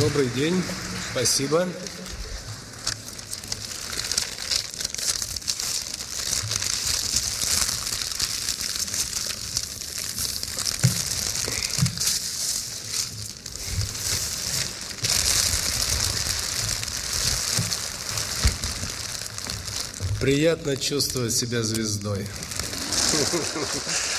Добрый день. Спасибо. Приятно чувствовать себя звездой.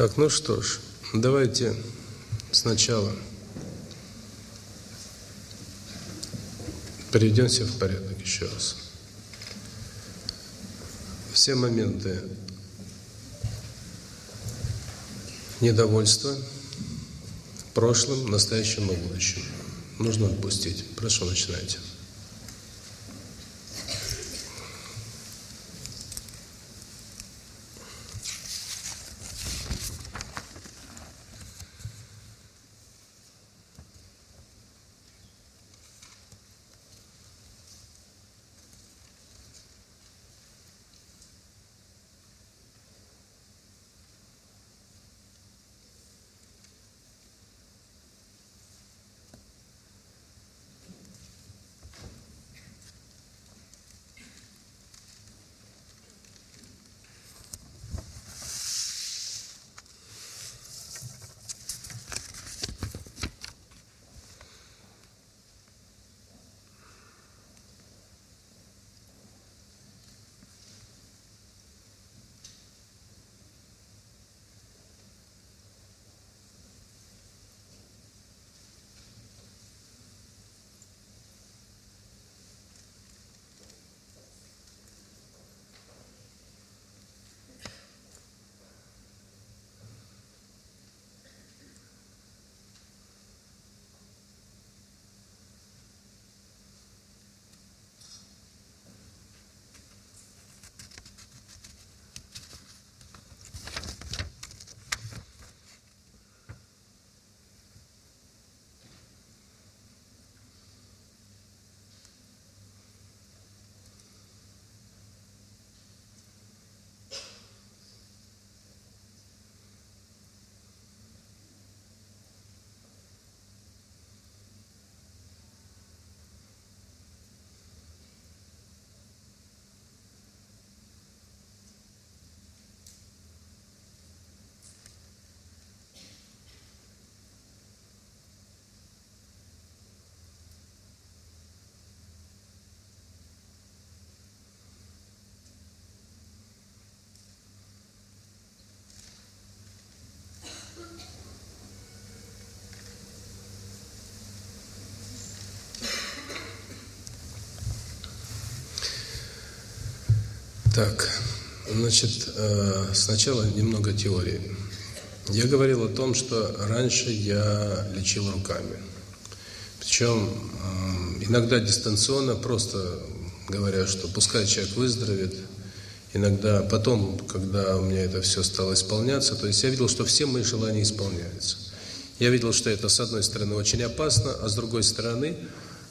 Так, ну что ж, давайте сначала приведемся в порядок еще раз. Все моменты недовольства прошлым, настоящим и будущим нужно отпустить. Прошу, начинайте. Так, значит, э, сначала немного теории. Я говорил о том, что раньше я лечил руками. Причем иногда дистанционно, просто говоря, что пускай человек выздоровеет. Иногда потом, когда у меня это все стало исполняться, то есть я видел, что все мои желания исполняются. Я видел, что это, с одной стороны, очень опасно, а с другой стороны,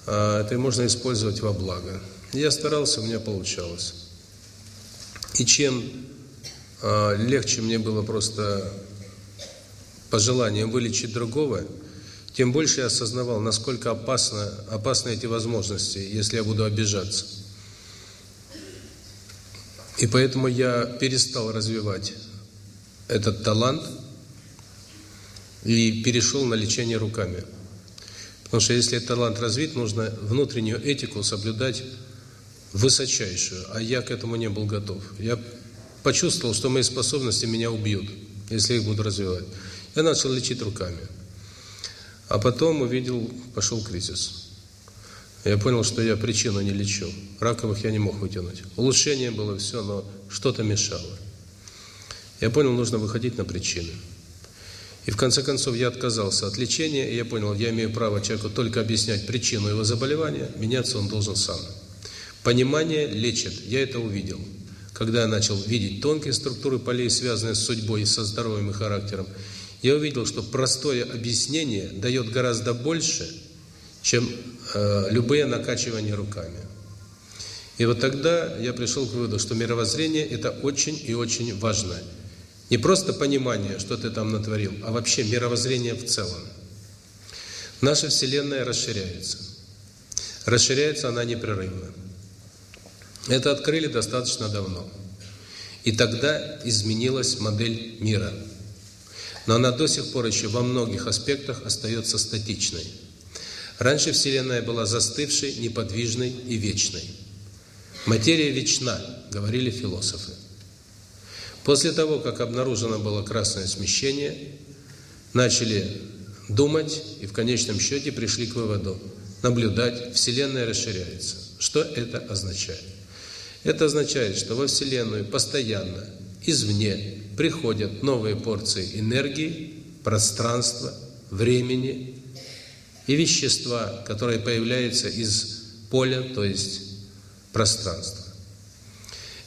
это можно использовать во благо. Я старался, у меня получалось. И чем легче мне было просто по желаниям вылечить другого, тем больше я осознавал, насколько опасно, опасны эти возможности, если я буду обижаться. И поэтому я перестал развивать этот талант и перешел на лечение руками. Потому что если талант развит, нужно внутреннюю этику соблюдать высочайшую, а я к этому не был готов. Я почувствовал, что мои способности меня убьют, если их буду развивать. Я начал лечить руками. А потом увидел, пошел кризис. Я понял, что я причину не лечу. Раковых я не мог вытянуть. Улучшение было все, но что-то мешало. Я понял, нужно выходить на причины. И в конце концов я отказался от лечения, и я понял, я имею право человеку только объяснять причину его заболевания, меняться он должен сам. Понимание лечит, я это увидел. Когда я начал видеть тонкие структуры полей, связанные с судьбой со здоровьем и характером, я увидел, что простое объяснение дает гораздо больше, чем э, любые накачивания руками. И вот тогда я пришел к выводу, что мировоззрение – это очень и очень важно. Не просто понимание, что ты там натворил, а вообще мировоззрение в целом. Наша Вселенная расширяется. Расширяется она непрерывно. Это открыли достаточно давно. И тогда изменилась модель мира – но она до сих пор еще во многих аспектах остается статичной. Раньше Вселенная была застывшей, неподвижной и вечной. Материя вечна, говорили философы. После того, как обнаружено было красное смещение, начали думать и в конечном счете пришли к выводу – наблюдать, Вселенная расширяется. Что это означает? Это означает, что во Вселенную постоянно, извне, приходят новые порции энергии, пространства, времени и вещества, которые появляются из поля, то есть пространства.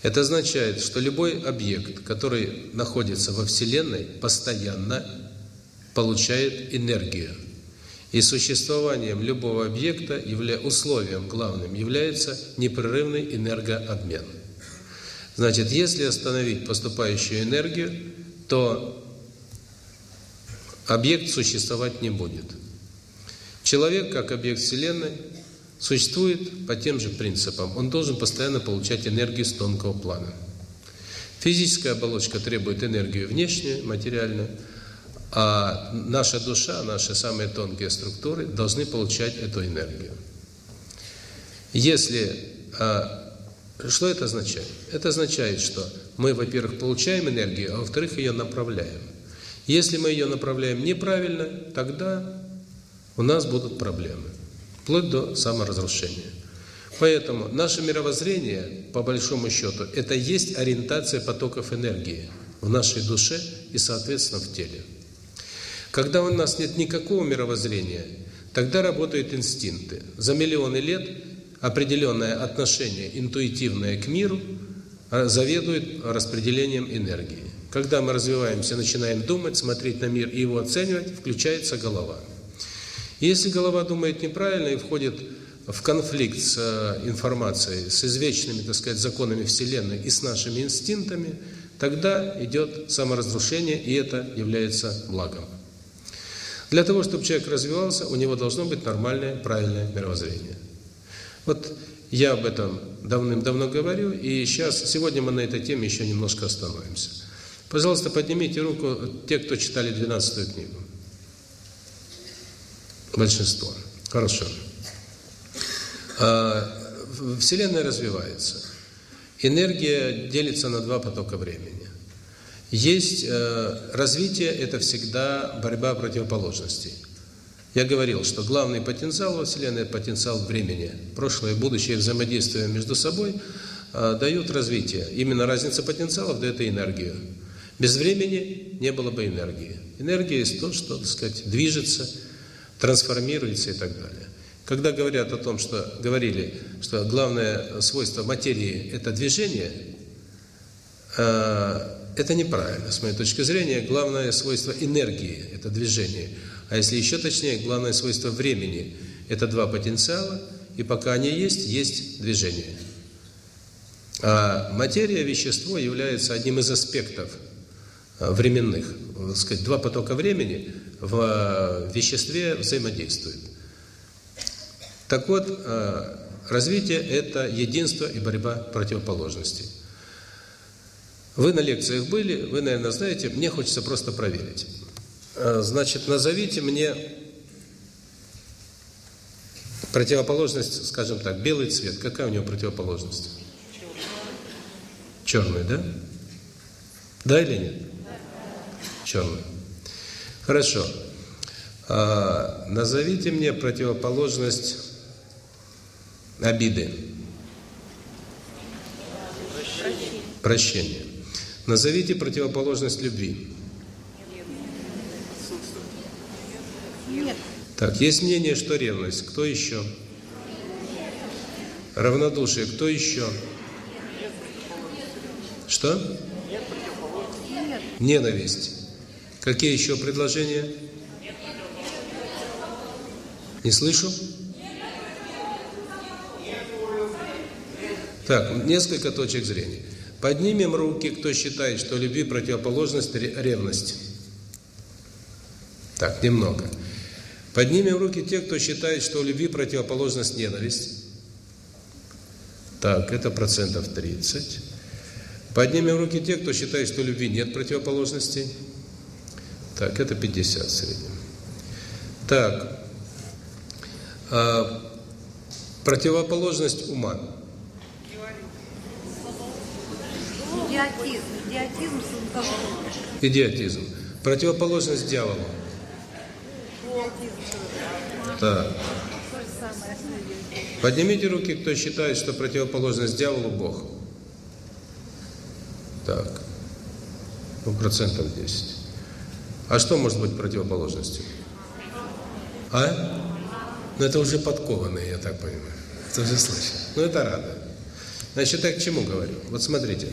Это означает, что любой объект, который находится во Вселенной, постоянно получает энергию. И существованием любого объекта, явля... условием главным, является непрерывный энергообмен. Значит, если остановить поступающую энергию, то объект существовать не будет. Человек, как объект Вселенной, существует по тем же принципам. Он должен постоянно получать энергию с тонкого плана. Физическая оболочка требует энергию внешнюю, материальную, а наша душа, наши самые тонкие структуры должны получать эту энергию. Если а, что это означает? Это означает, что мы, во-первых, получаем энергию, а во-вторых, ее направляем. Если мы ее направляем неправильно, тогда у нас будут проблемы, вплоть до саморазрушения. Поэтому наше мировоззрение, по большому счету, это есть ориентация потоков энергии в нашей душе и, соответственно, в теле. Когда у нас нет никакого мировоззрения, тогда работают инстинкты. За миллионы лет определенное отношение интуитивное к миру а, заведует распределением энергии. Когда мы развиваемся, начинаем думать, смотреть на мир и его оценивать, включается голова. Если голова думает неправильно и входит в конфликт с э, информацией, с извечными, так сказать, законами Вселенной и с нашими инстинктами, тогда идет саморазрушение, и это является благом. Для того, чтобы человек развивался, у него должно быть нормальное, правильное мировоззрение. Вот я об этом давным-давно говорю, и сейчас, сегодня мы на этой теме еще немножко остановимся. Пожалуйста, поднимите руку те, кто читали 12 книгу. Большинство. Хорошо. А, Вселенная развивается. Энергия делится на два потока времени. Есть э, развитие – это всегда борьба противоположностей. Я говорил, что главный потенциал во Вселенной – это потенциал времени. Прошлое и будущее взаимодействие между собой э, дают развитие. Именно разница потенциалов дает энергию. Без времени не было бы энергии. Энергия есть то, что, так сказать, движется, трансформируется и так далее. Когда говорят о том, что говорили, что главное свойство материи – это движение, э, это неправильно, с моей точки зрения. Главное свойство энергии – это движение. А если еще точнее, главное свойство времени – это два потенциала, и пока они есть, есть движение. А материя, вещество является одним из аспектов э, временных. Сказать, два потока времени в веществе взаимодействуют. Так вот, э, развитие – это единство и борьба противоположностей. Вы на лекциях были, вы, наверное, знаете, мне хочется просто проверить. Э, значит, назовите мне противоположность, скажем так, белый цвет. Какая у него противоположность? Черный, да? Да или нет? Черный. Хорошо. А, назовите мне противоположность Обиды. Прощение. Прощение. Назовите противоположность любви. Нет. Так, есть мнение, что ревность. Кто еще? Равнодушие. Кто еще? Что? Ненависть. Какие еще предложения? Не слышу? Так, несколько точек зрения. Поднимем руки, кто считает, что любви противоположность ревность. Так, немного. Поднимем руки те, кто считает, что любви противоположность ненависть. Так, это процентов 30. Поднимем руки те, кто считает, что любви нет противоположностей. Так, это 50 в среднем. Так, а, противоположность ума. Идиотизм. Идиотизм Идиотизм. Противоположность дьяволу. Так. Поднимите руки, кто считает, что противоположность дьяволу – Бог. Так. Ну, процентов 10. А что может быть противоположностью? А? Ну, это уже подкованные, я так понимаю. Это уже слышно. Ну, это рада. Значит, я к чему говорю? Вот смотрите.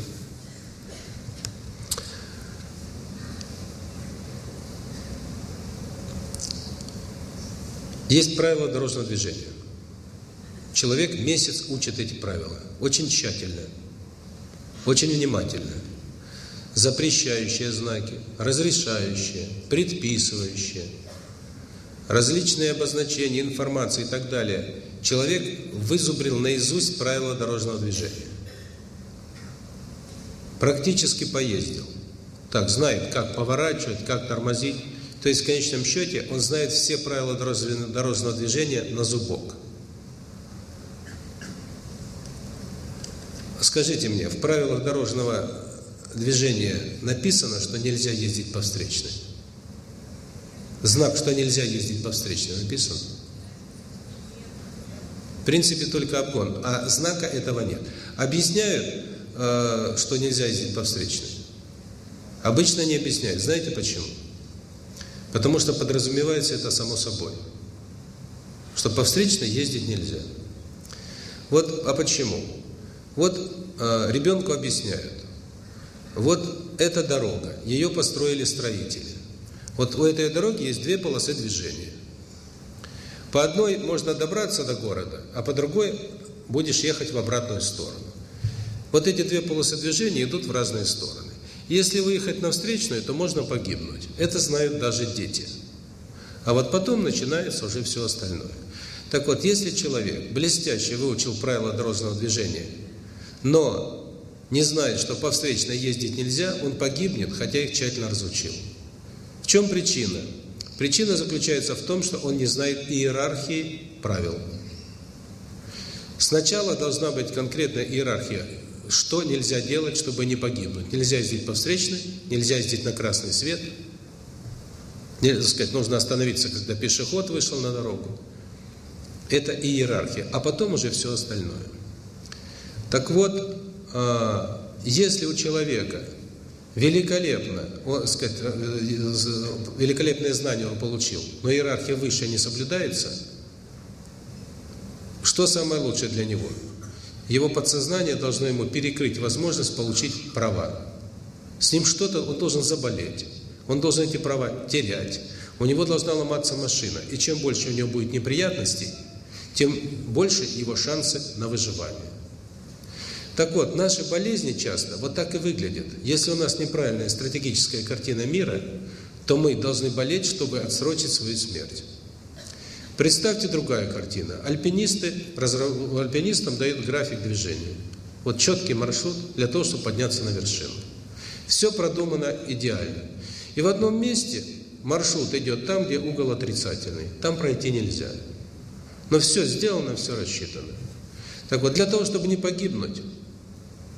Есть правила дорожного движения. Человек месяц учит эти правила. Очень тщательно. Очень внимательно. Запрещающие знаки, разрешающие, предписывающие, различные обозначения, информации и так далее. Человек вызубрил наизусть правила дорожного движения. Практически поездил. Так, знает, как поворачивать, как тормозить. То есть, в конечном счете, он знает все правила дорожного движения на зубок. Скажите мне, в правилах дорожного движения написано, что нельзя ездить по встречной? Знак, что нельзя ездить по встречной, написан? В принципе, только обгон, а знака этого нет. Объясняют, э, что нельзя ездить по встречной? Обычно не объясняют. Знаете почему? Потому что подразумевается это само собой. Что по встречной ездить нельзя. Вот, а почему? Вот э, ребенку объясняют. Вот эта дорога, ее построили строители. Вот у этой дороги есть две полосы движения. По одной можно добраться до города, а по другой будешь ехать в обратную сторону. Вот эти две полосы движения идут в разные стороны. Если выехать на встречную, то можно погибнуть. Это знают даже дети. А вот потом начинается уже все остальное. Так вот, если человек блестяще выучил правила дорожного движения, но не знает, что по встречной ездить нельзя, он погибнет, хотя их тщательно разучил. В чем причина? Причина заключается в том, что он не знает иерархии правил. Сначала должна быть конкретная иерархия что нельзя делать, чтобы не погибнуть. Нельзя ездить по встречной, нельзя ездить на красный свет. Нельзя сказать, нужно остановиться, когда пешеход вышел на дорогу. Это иерархия, а потом уже все остальное. Так вот, а, если у человека Великолепно, он, сказать, э, великолепное знание он получил, но иерархия выше не соблюдается. Что самое лучшее для него? Его подсознание должно ему перекрыть возможность получить права. С ним что-то, он должен заболеть, он должен эти права терять, у него должна ломаться машина. И чем больше у него будет неприятностей, тем больше его шансы на выживание. Так вот, наши болезни часто вот так и выглядят. Если у нас неправильная стратегическая картина мира, то мы должны болеть, чтобы отсрочить свою смерть. Представьте другая картина. Альпинисты, альпинистам дают график движения. Вот четкий маршрут для того, чтобы подняться на вершину. Все продумано идеально. И в одном месте маршрут идет там, где угол отрицательный. Там пройти нельзя. Но все сделано, все рассчитано. Так вот, для того, чтобы не погибнуть,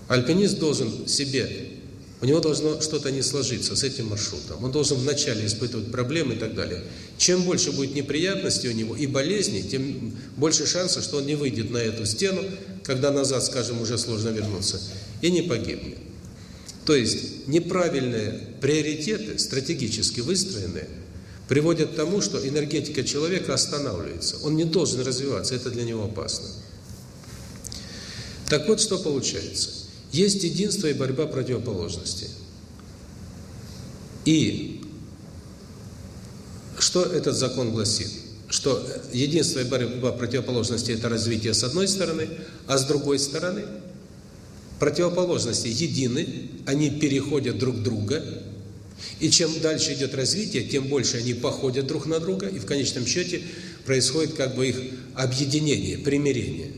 Альпинист должен себе, у него должно что-то не сложиться с этим маршрутом. Он должен вначале испытывать проблемы и так далее. Чем больше будет неприятностей у него и болезней, тем больше шансов, что он не выйдет на эту стену, когда назад, скажем, уже сложно вернуться, и не погибнет. То есть неправильные приоритеты, стратегически выстроенные, приводят к тому, что энергетика человека останавливается. Он не должен развиваться, это для него опасно. Так вот, что получается. Есть единство и борьба противоположностей. И что этот закон гласит? Что единство и борьба противоположностей – это развитие с одной стороны, а с другой стороны противоположности едины, они переходят друг друга, и чем дальше идет развитие, тем больше они походят друг на друга, и в конечном счете происходит как бы их объединение, примирение.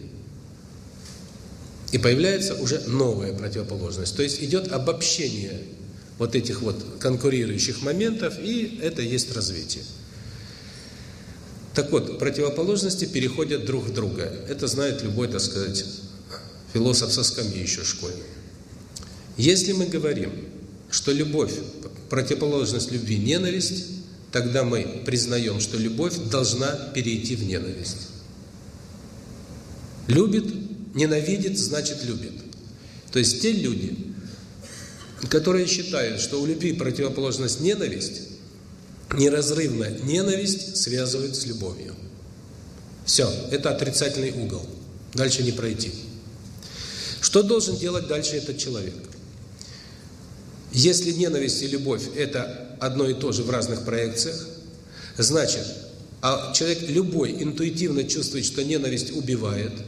И появляется уже новая противоположность. То есть идет обобщение вот этих вот конкурирующих моментов, и это есть развитие. Так вот, противоположности переходят друг в друга. Это знает любой, так сказать, философ со скамьи еще школьный. Если мы говорим, что любовь, противоположность любви – ненависть, тогда мы признаем, что любовь должна перейти в ненависть. Любит Ненавидит, значит любит. То есть те люди, которые считают, что у любви противоположность ненависть, неразрывно ненависть связывают с любовью. Все, это отрицательный угол. Дальше не пройти. Что должен делать дальше этот человек? Если ненависть и любовь – это одно и то же в разных проекциях, значит, а человек любой интуитивно чувствует, что ненависть убивает –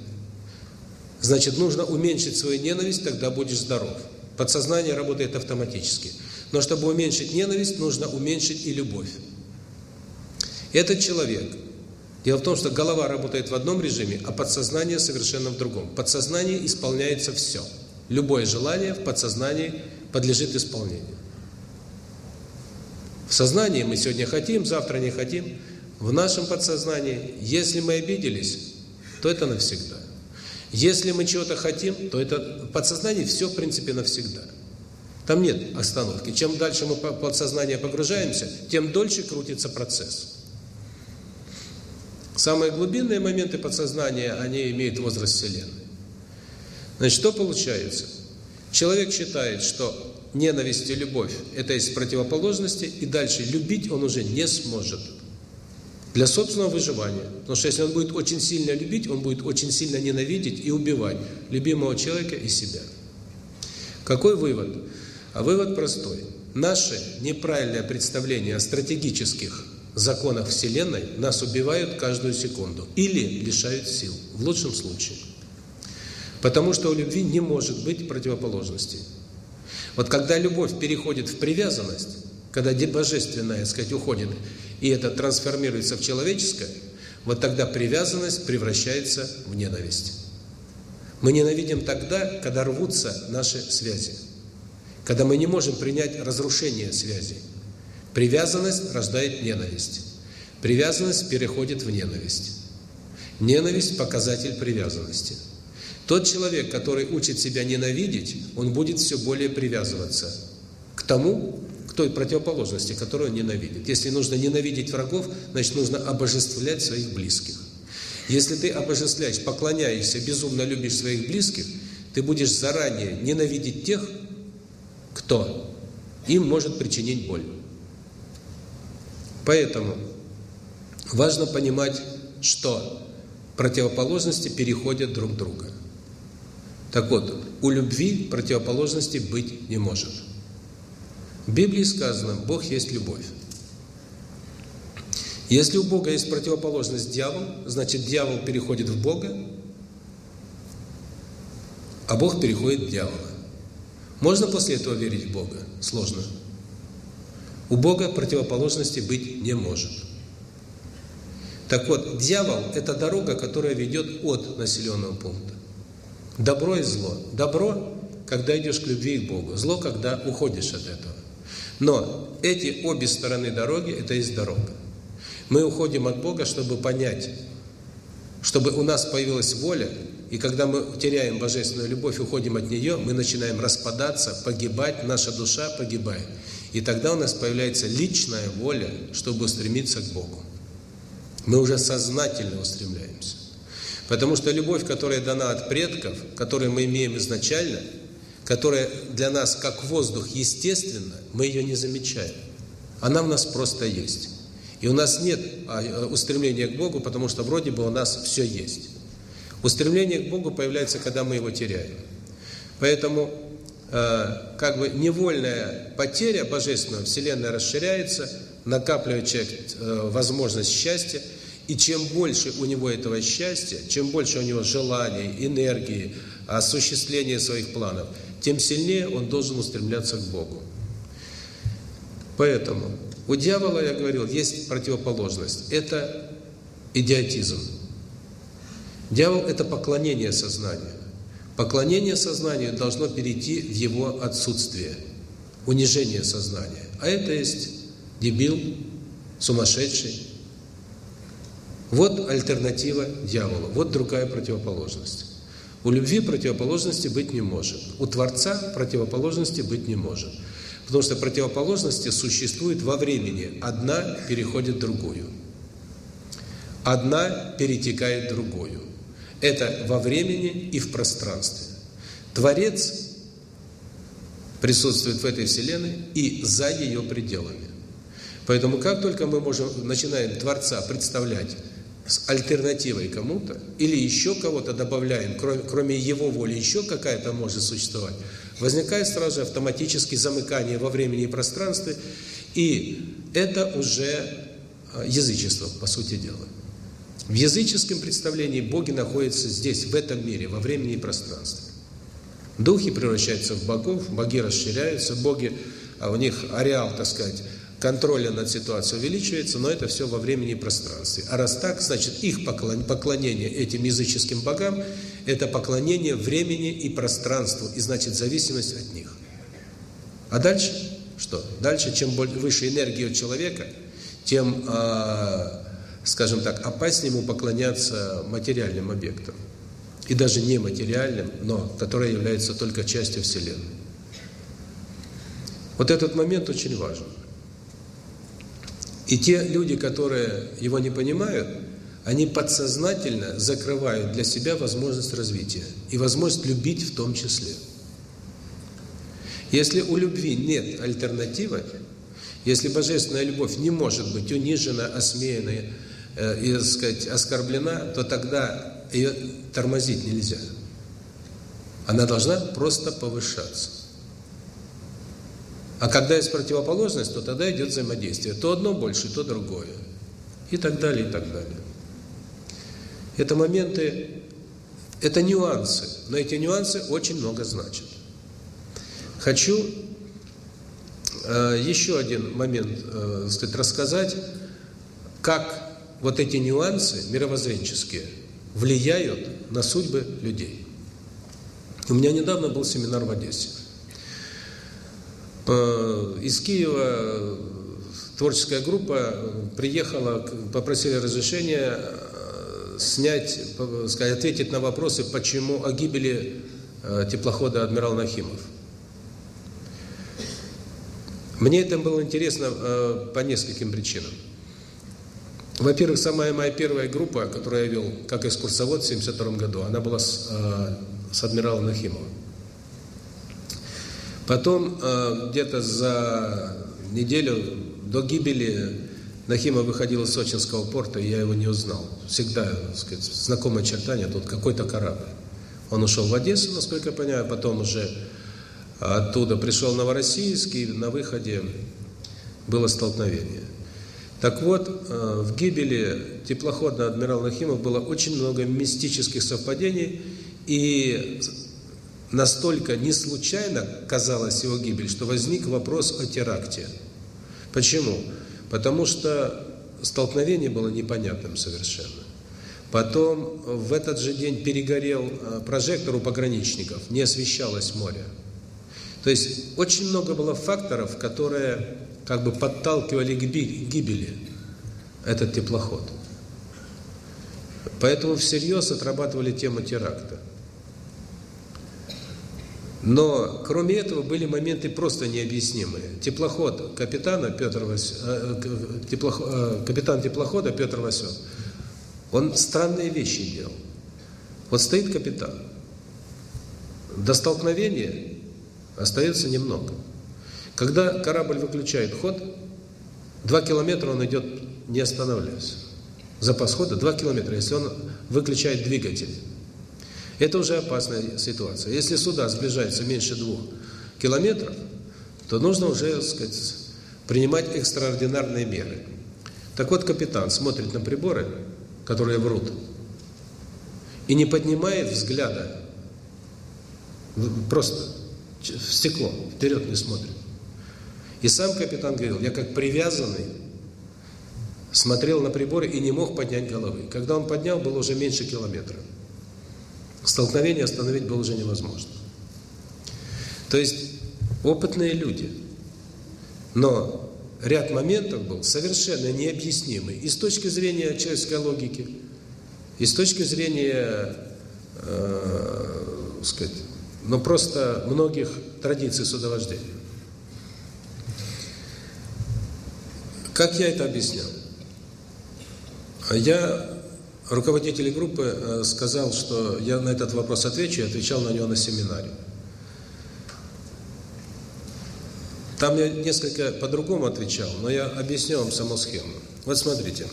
Значит, нужно уменьшить свою ненависть, тогда будешь здоров. Подсознание работает автоматически. Но чтобы уменьшить ненависть, нужно уменьшить и любовь. Этот человек. Дело в том, что голова работает в одном режиме, а подсознание совершенно в другом. В подсознании исполняется все. Любое желание в подсознании подлежит исполнению. В сознании мы сегодня хотим, завтра не хотим. В нашем подсознании, если мы обиделись, то это навсегда. Если мы чего-то хотим, то это в подсознании все, в принципе, навсегда. Там нет остановки. Чем дальше мы подсознание погружаемся, тем дольше крутится процесс. Самые глубинные моменты подсознания, они имеют возраст Вселенной. Значит, что получается? Человек считает, что ненависть и любовь – это из противоположности, и дальше любить он уже не сможет для собственного выживания. Потому что если он будет очень сильно любить, он будет очень сильно ненавидеть и убивать любимого человека и себя. Какой вывод? А вывод простой. Наше неправильное представление о стратегических законах Вселенной нас убивают каждую секунду или лишают сил, в лучшем случае. Потому что у любви не может быть противоположности. Вот когда любовь переходит в привязанность, когда божественное, так сказать, уходит и это трансформируется в человеческое, вот тогда привязанность превращается в ненависть. Мы ненавидим тогда, когда рвутся наши связи. Когда мы не можем принять разрушение связи. Привязанность рождает ненависть. Привязанность переходит в ненависть. Ненависть – показатель привязанности. Тот человек, который учит себя ненавидеть, он будет все более привязываться к тому, той противоположности, которую ненавидит. Если нужно ненавидеть врагов, значит нужно обожествлять своих близких. Если ты обожествляешь, поклоняешься, безумно любишь своих близких, ты будешь заранее ненавидеть тех, кто им может причинить боль. Поэтому важно понимать, что противоположности переходят друг друга. Так вот, у любви противоположности быть не может. В Библии сказано, Бог есть любовь. Если у Бога есть противоположность дьявол, значит дьявол переходит в Бога, а Бог переходит в дьявола. Можно после этого верить в Бога? Сложно. У Бога противоположности быть не может. Так вот, дьявол – это дорога, которая ведет от населенного пункта. Добро и зло. Добро, когда идешь к любви и к Богу. Зло, когда уходишь от этого. Но эти обе стороны дороги – это есть дорога. Мы уходим от Бога, чтобы понять, чтобы у нас появилась воля, и когда мы теряем божественную любовь, уходим от нее, мы начинаем распадаться, погибать, наша душа погибает. И тогда у нас появляется личная воля, чтобы устремиться к Богу. Мы уже сознательно устремляемся. Потому что любовь, которая дана от предков, которую мы имеем изначально, которая для нас как воздух естественно, мы ее не замечаем. Она в нас просто есть. И у нас нет а, э, устремления к Богу, потому что вроде бы у нас все есть. Устремление к Богу появляется, когда мы его теряем. Поэтому э, как бы невольная потеря Божественного, Вселенная расширяется, накапливает человек э, возможность счастья, и чем больше у него этого счастья, чем больше у него желаний, энергии, осуществления своих планов, тем сильнее он должен устремляться к Богу. Поэтому у дьявола, я говорил, есть противоположность. Это идиотизм. Дьявол – это поклонение сознанию. Поклонение сознанию должно перейти в его отсутствие, унижение сознания. А это есть дебил, сумасшедший, вот альтернатива дьяволу, вот другая противоположность. У любви противоположности быть не может. У Творца противоположности быть не может. Потому что противоположности существуют во времени. Одна переходит другую. Одна перетекает другую. Это во времени и в пространстве. Творец присутствует в этой Вселенной и за ее пределами. Поэтому как только мы можем начинаем Творца представлять с альтернативой кому-то, или еще кого-то добавляем, кроме, кроме его воли, еще какая-то может существовать, возникает сразу автоматически замыкание во времени и пространстве, и это уже а, язычество, по сути дела. В языческом представлении боги находятся здесь, в этом мире, во времени и пространстве. Духи превращаются в богов, боги расширяются, боги, а у них ареал, так сказать, контроля над ситуацией увеличивается, но это все во времени и пространстве. А раз так, значит, их поклонение этим языческим богам – это поклонение времени и пространству, и значит, зависимость от них. А дальше что? Дальше, чем выше энергия у человека, тем, э, скажем так, опаснее ему поклоняться материальным объектам. И даже нематериальным, но которые являются только частью Вселенной. Вот этот момент очень важен. И те люди, которые его не понимают, они подсознательно закрывают для себя возможность развития и возможность любить в том числе. Если у любви нет альтернативы, если божественная любовь не может быть унижена, осмеяна э, и, так сказать, оскорблена, то тогда ее тормозить нельзя. Она должна просто повышаться. А когда есть противоположность, то тогда идет взаимодействие. То одно больше, то другое. И так далее, и так далее. Это моменты, это нюансы. Но эти нюансы очень много значат. Хочу э, еще один момент э, сказать, рассказать, как вот эти нюансы мировоззренческие влияют на судьбы людей. У меня недавно был семинар в Одессе. Э, из Киева творческая группа приехала, попросили разрешения э, снять, сказать, ответить на вопросы, почему о гибели э, теплохода «Адмирал Нахимов». Мне это было интересно по нескольким причинам. Во-первых, самая моя первая группа, которую я вел как экскурсовод в 1972 году, она была с, с адмиралом Нахимовым. Потом э, где-то за неделю до гибели Нахимов выходил из Сочинского порта, и я его не узнал. Всегда, так сказать, знакомое очертание, тут какой-то корабль. Он ушел в Одессу, насколько я понимаю, потом уже оттуда пришел Новороссийск, и на выходе было столкновение. Так вот, э, в гибели теплохода адмирал Нахимов было очень много мистических совпадений, и настолько не случайно казалась его гибель, что возник вопрос о теракте. Почему? Потому что столкновение было непонятным совершенно. Потом в этот же день перегорел э, прожектор у пограничников, не освещалось море. То есть очень много было факторов, которые как бы подталкивали к гибели этот теплоход. Поэтому всерьез отрабатывали тему теракта. Но кроме этого были моменты просто необъяснимые. Теплоход капитана Петр Вась... Э, теплоход... Э, капитан теплохода Петр Васев, он странные вещи делал. Вот стоит капитан. До столкновения остается немного. Когда корабль выключает ход, два километра он идет не останавливаясь. Запас хода два километра, если он выключает двигатель. Это уже опасная ситуация. Если суда сближаются меньше двух километров, то нужно уже, так сказать, принимать экстраординарные меры. Так вот, капитан смотрит на приборы, которые врут, и не поднимает взгляда, просто в стекло, вперед не смотрит. И сам капитан говорил, я как привязанный смотрел на приборы и не мог поднять головы. Когда он поднял, было уже меньше километра. Столкновение остановить было уже невозможно. То есть опытные люди. Но ряд моментов был совершенно необъяснимый и с точки зрения человеческой логики, и с точки зрения, э, сказать, но просто многих традиций судовождения. Как я это объяснял? Я руководителю группы э, сказал, что я на этот вопрос отвечу, и отвечал на него на семинаре. Там я несколько по-другому отвечал, но я объясню вам саму схему. Вот смотрите,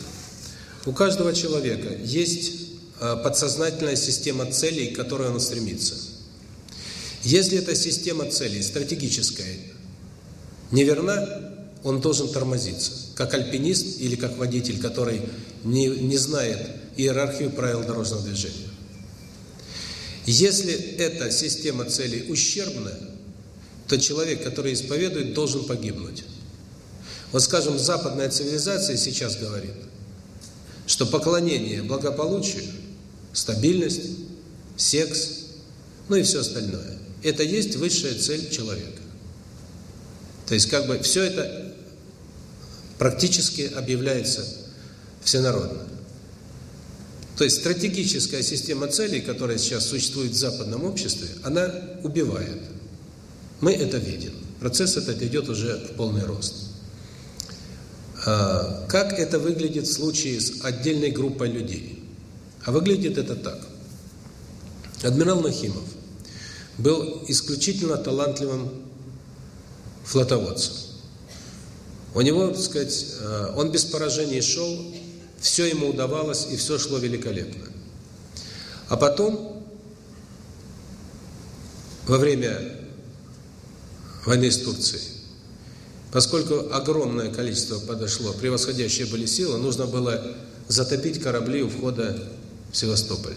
у каждого человека есть э, подсознательная система целей, к которой он стремится. Если эта система целей стратегическая неверна, он должен тормозиться. Как альпинист или как водитель, который не, не знает иерархию правил дорожного движения. Если эта система целей ущербная, то человек, который исповедует, должен погибнуть. Вот, скажем, западная цивилизация сейчас говорит, что поклонение благополучию, стабильность, секс, ну и все остальное это есть высшая цель человека. То есть как бы все это практически объявляется всенародно. То есть стратегическая система целей, которая сейчас существует в западном обществе, она убивает. Мы это видим. Процесс этот идет уже в полный рост. А, как это выглядит в случае с отдельной группой людей? А выглядит это так. Адмирал Нахимов – был исключительно талантливым флотоводцем. У него, так сказать, э, он без поражений шел, все ему удавалось и все шло великолепно. А потом, во время войны с Турцией, поскольку огромное количество подошло, превосходящие были силы, нужно было затопить корабли у входа в Севастополь.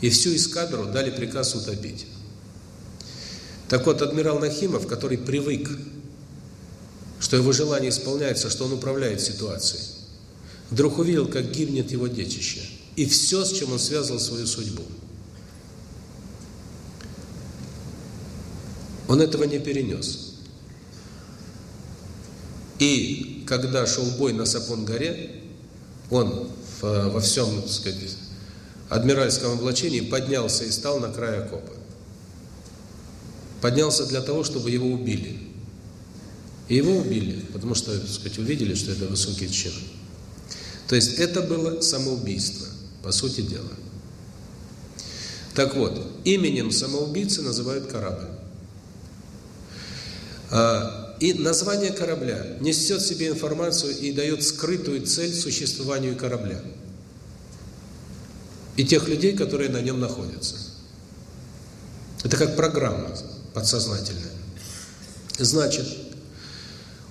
И всю эскадру дали приказ утопить. Так вот, адмирал Нахимов, который привык, что его желание исполняется, что он управляет ситуацией, вдруг увидел, как гибнет его детище, и все, с чем он связывал свою судьбу. Он этого не перенес. И когда шел бой на Сапон-горе, он во всем, так сказать, адмиральском облачении поднялся и стал на край окопа поднялся для того, чтобы его убили. И его убили, потому что, так сказать, увидели, что это высокий чин. То есть это было самоубийство, по сути дела. Так вот, именем самоубийцы называют корабль. А, и название корабля несет в себе информацию и дает скрытую цель существованию корабля. И тех людей, которые на нем находятся. Это как программа подсознательная. Значит,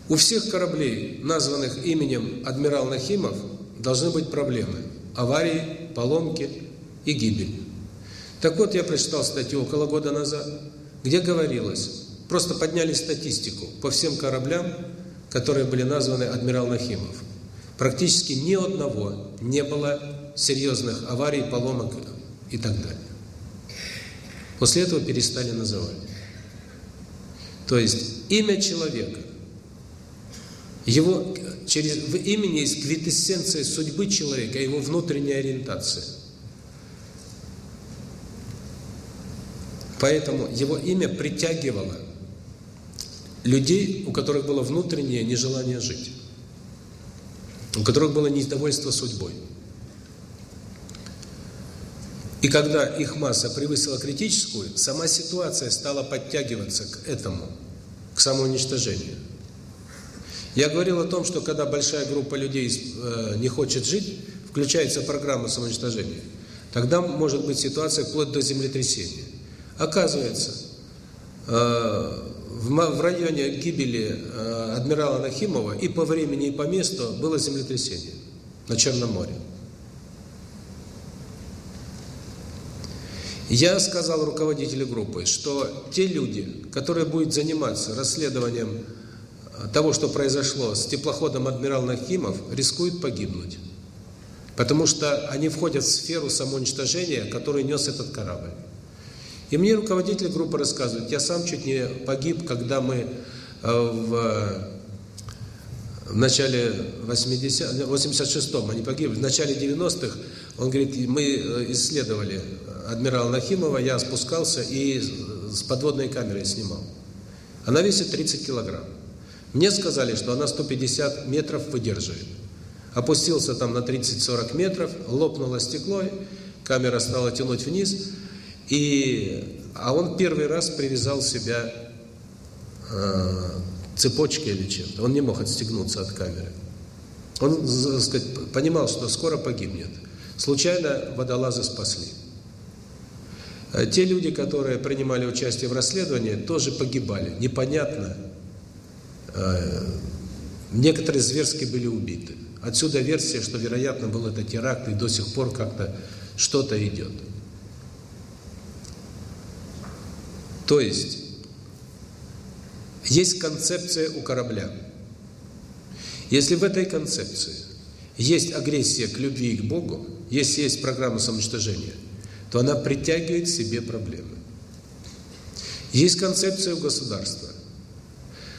у всех кораблей, названных именем адмирал Нахимов, должны быть проблемы. Аварии, поломки и гибель. Так вот, я прочитал статью около года назад, где говорилось, просто подняли статистику по всем кораблям, которые были названы адмирал Нахимов. Практически ни одного не было серьезных аварий, поломок и так далее. После этого перестали называть. То есть имя человека, его через в имени есть квитэссенция судьбы человека, его внутренняя ориентация. Поэтому его имя притягивало людей, у которых было внутреннее нежелание жить, у которых было недовольство судьбой. И когда их масса превысила критическую, сама ситуация стала подтягиваться к этому, к самоуничтожению. Я говорил о том, что когда большая группа людей э, не хочет жить, включается программа самоуничтожения. Тогда может быть ситуация вплоть до землетрясения. Оказывается, э, в районе гибели э, адмирала Нахимова и по времени, и по месту было землетрясение на Черном море. Я сказал руководителю группы, что те люди, которые будут заниматься расследованием того, что произошло с теплоходом адмирал Нахимов, рискуют погибнуть. Потому что они входят в сферу самоуничтожения, который нес этот корабль. И мне руководитель группы рассказывает, я сам чуть не погиб, когда мы э, в в начале 80 86-м они погибли, в начале 90-х, он говорит, мы э, исследовали адмирала Нахимова, я спускался и с подводной камерой снимал. Она весит 30 килограмм. Мне сказали, что она 150 метров выдерживает. Опустился там на 30-40 метров, лопнуло стекло, камера стала тянуть вниз, и, а он первый раз привязал себя э, цепочкой или чем-то. Он не мог отстегнуться от камеры. Он, сказать, понимал, что скоро погибнет. Случайно водолазы спасли. А те люди, которые принимали участие в расследовании, тоже погибали. Непонятно. Э, некоторые зверски были убиты. Отсюда версия, что, вероятно, был это теракт, и до сих пор как-то что-то идет. То есть, есть концепция у корабля. Если в этой концепции есть агрессия к любви и к Богу, если есть программа самоуничтожения, то она притягивает к себе проблемы. Есть концепция у государства.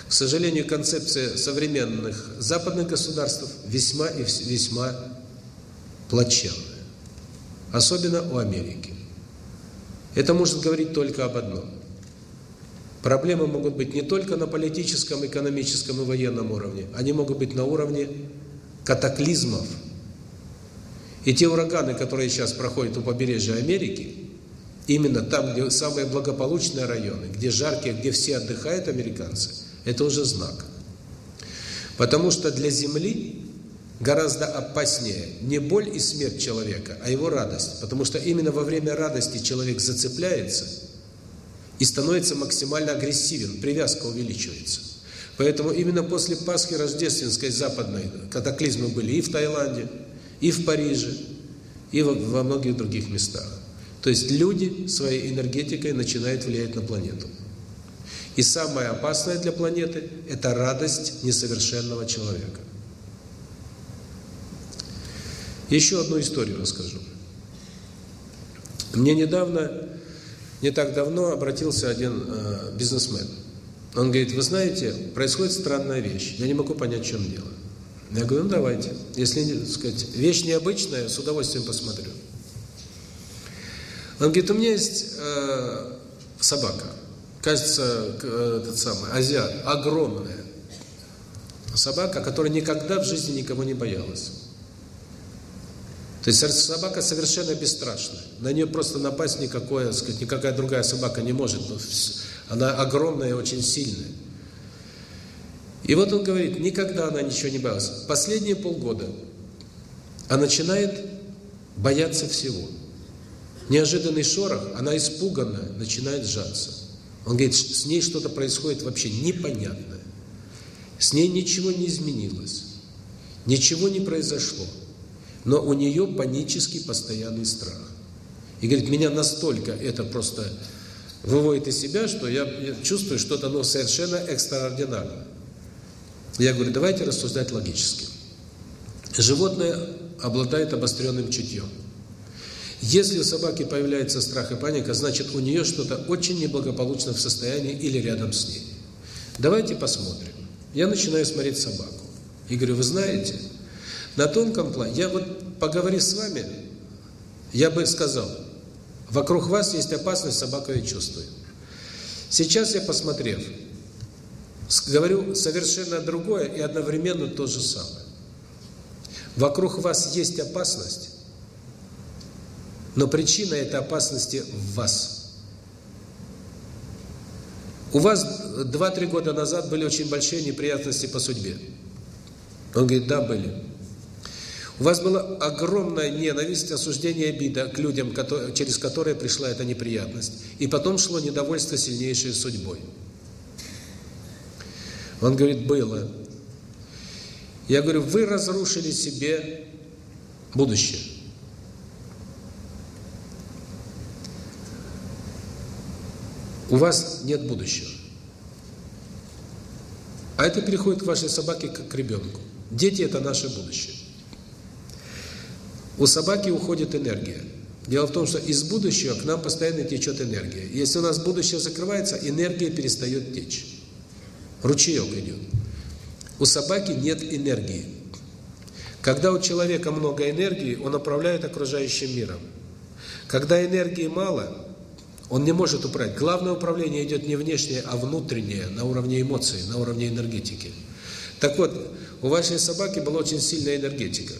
К сожалению, концепция современных западных государств весьма и весьма плачевная. Особенно у Америки. Это может говорить только об одном. Проблемы могут быть не только на политическом, экономическом и военном уровне, они могут быть на уровне катаклизмов. И те ураганы, которые сейчас проходят у побережья Америки, именно там, где самые благополучные районы, где жаркие, где все отдыхают американцы, это уже знак. Потому что для Земли гораздо опаснее не боль и смерть человека, а его радость. Потому что именно во время радости человек зацепляется – и становится максимально агрессивен, привязка увеличивается. Поэтому именно после Пасхи рождественской западной катаклизмы были и в Таиланде, и в Париже, и во многих других местах. То есть люди своей энергетикой начинают влиять на планету. И самое опасное для планеты – это радость несовершенного человека. Еще одну историю расскажу. Мне недавно не так давно обратился один э, бизнесмен. Он говорит, вы знаете, происходит странная вещь, я не могу понять, в чем дело. Я говорю, ну давайте. Если, так сказать, вещь необычная, с удовольствием посмотрю. Он говорит, у меня есть э, собака, кажется, э, этот самый, азиат, огромная собака, которая никогда в жизни никого не боялась. То есть собака совершенно бесстрашная. На нее просто напасть никакое, сказать, никакая другая собака не может. Она огромная и очень сильная. И вот он говорит, никогда она ничего не боялась. Последние полгода она начинает бояться всего. Неожиданный шорох, она испуганная, начинает сжаться. Он говорит, с ней что-то происходит вообще непонятное. С ней ничего не изменилось. Ничего не произошло. Но у нее панический постоянный страх. И говорит, меня настолько это просто выводит из себя, что я, чувствую что-то ну, совершенно экстраординарное. Я говорю, давайте рассуждать логически. Животное обладает обостренным чутьем. Если у собаки появляется страх и паника, значит у нее что-то очень неблагополучно в состоянии или рядом с ней. Давайте посмотрим. Я начинаю смотреть собаку. И говорю, вы знаете, на тонком плане, я вот поговорив с вами, я бы сказал, вокруг вас есть опасность, собака ее чувствует. Сейчас я, посмотрев, говорю совершенно другое и одновременно то же самое. Вокруг вас есть опасность, но причина этой опасности в вас. У вас 2-3 года назад были очень большие неприятности по судьбе. Он говорит, да, были. У вас была огромная ненависть, осуждение, обида к людям, через которые пришла эта неприятность. И потом шло недовольство сильнейшей судьбой. Он говорит, было. Я говорю, вы разрушили себе будущее. У вас нет будущего. А это переходит к вашей собаке как к ребенку. Дети – это наше будущее. У собаки уходит энергия. Дело в том, что из будущего к нам постоянно течет энергия. Если у нас будущее закрывается, энергия перестает течь. Ручеек идет. У собаки нет энергии. Когда у человека много энергии, он управляет окружающим миром. Когда энергии мало, он не может управлять. Главное управление идет не внешнее, а внутреннее, на уровне эмоций, на уровне энергетики. Так вот, у вашей собаки была очень сильная энергетика.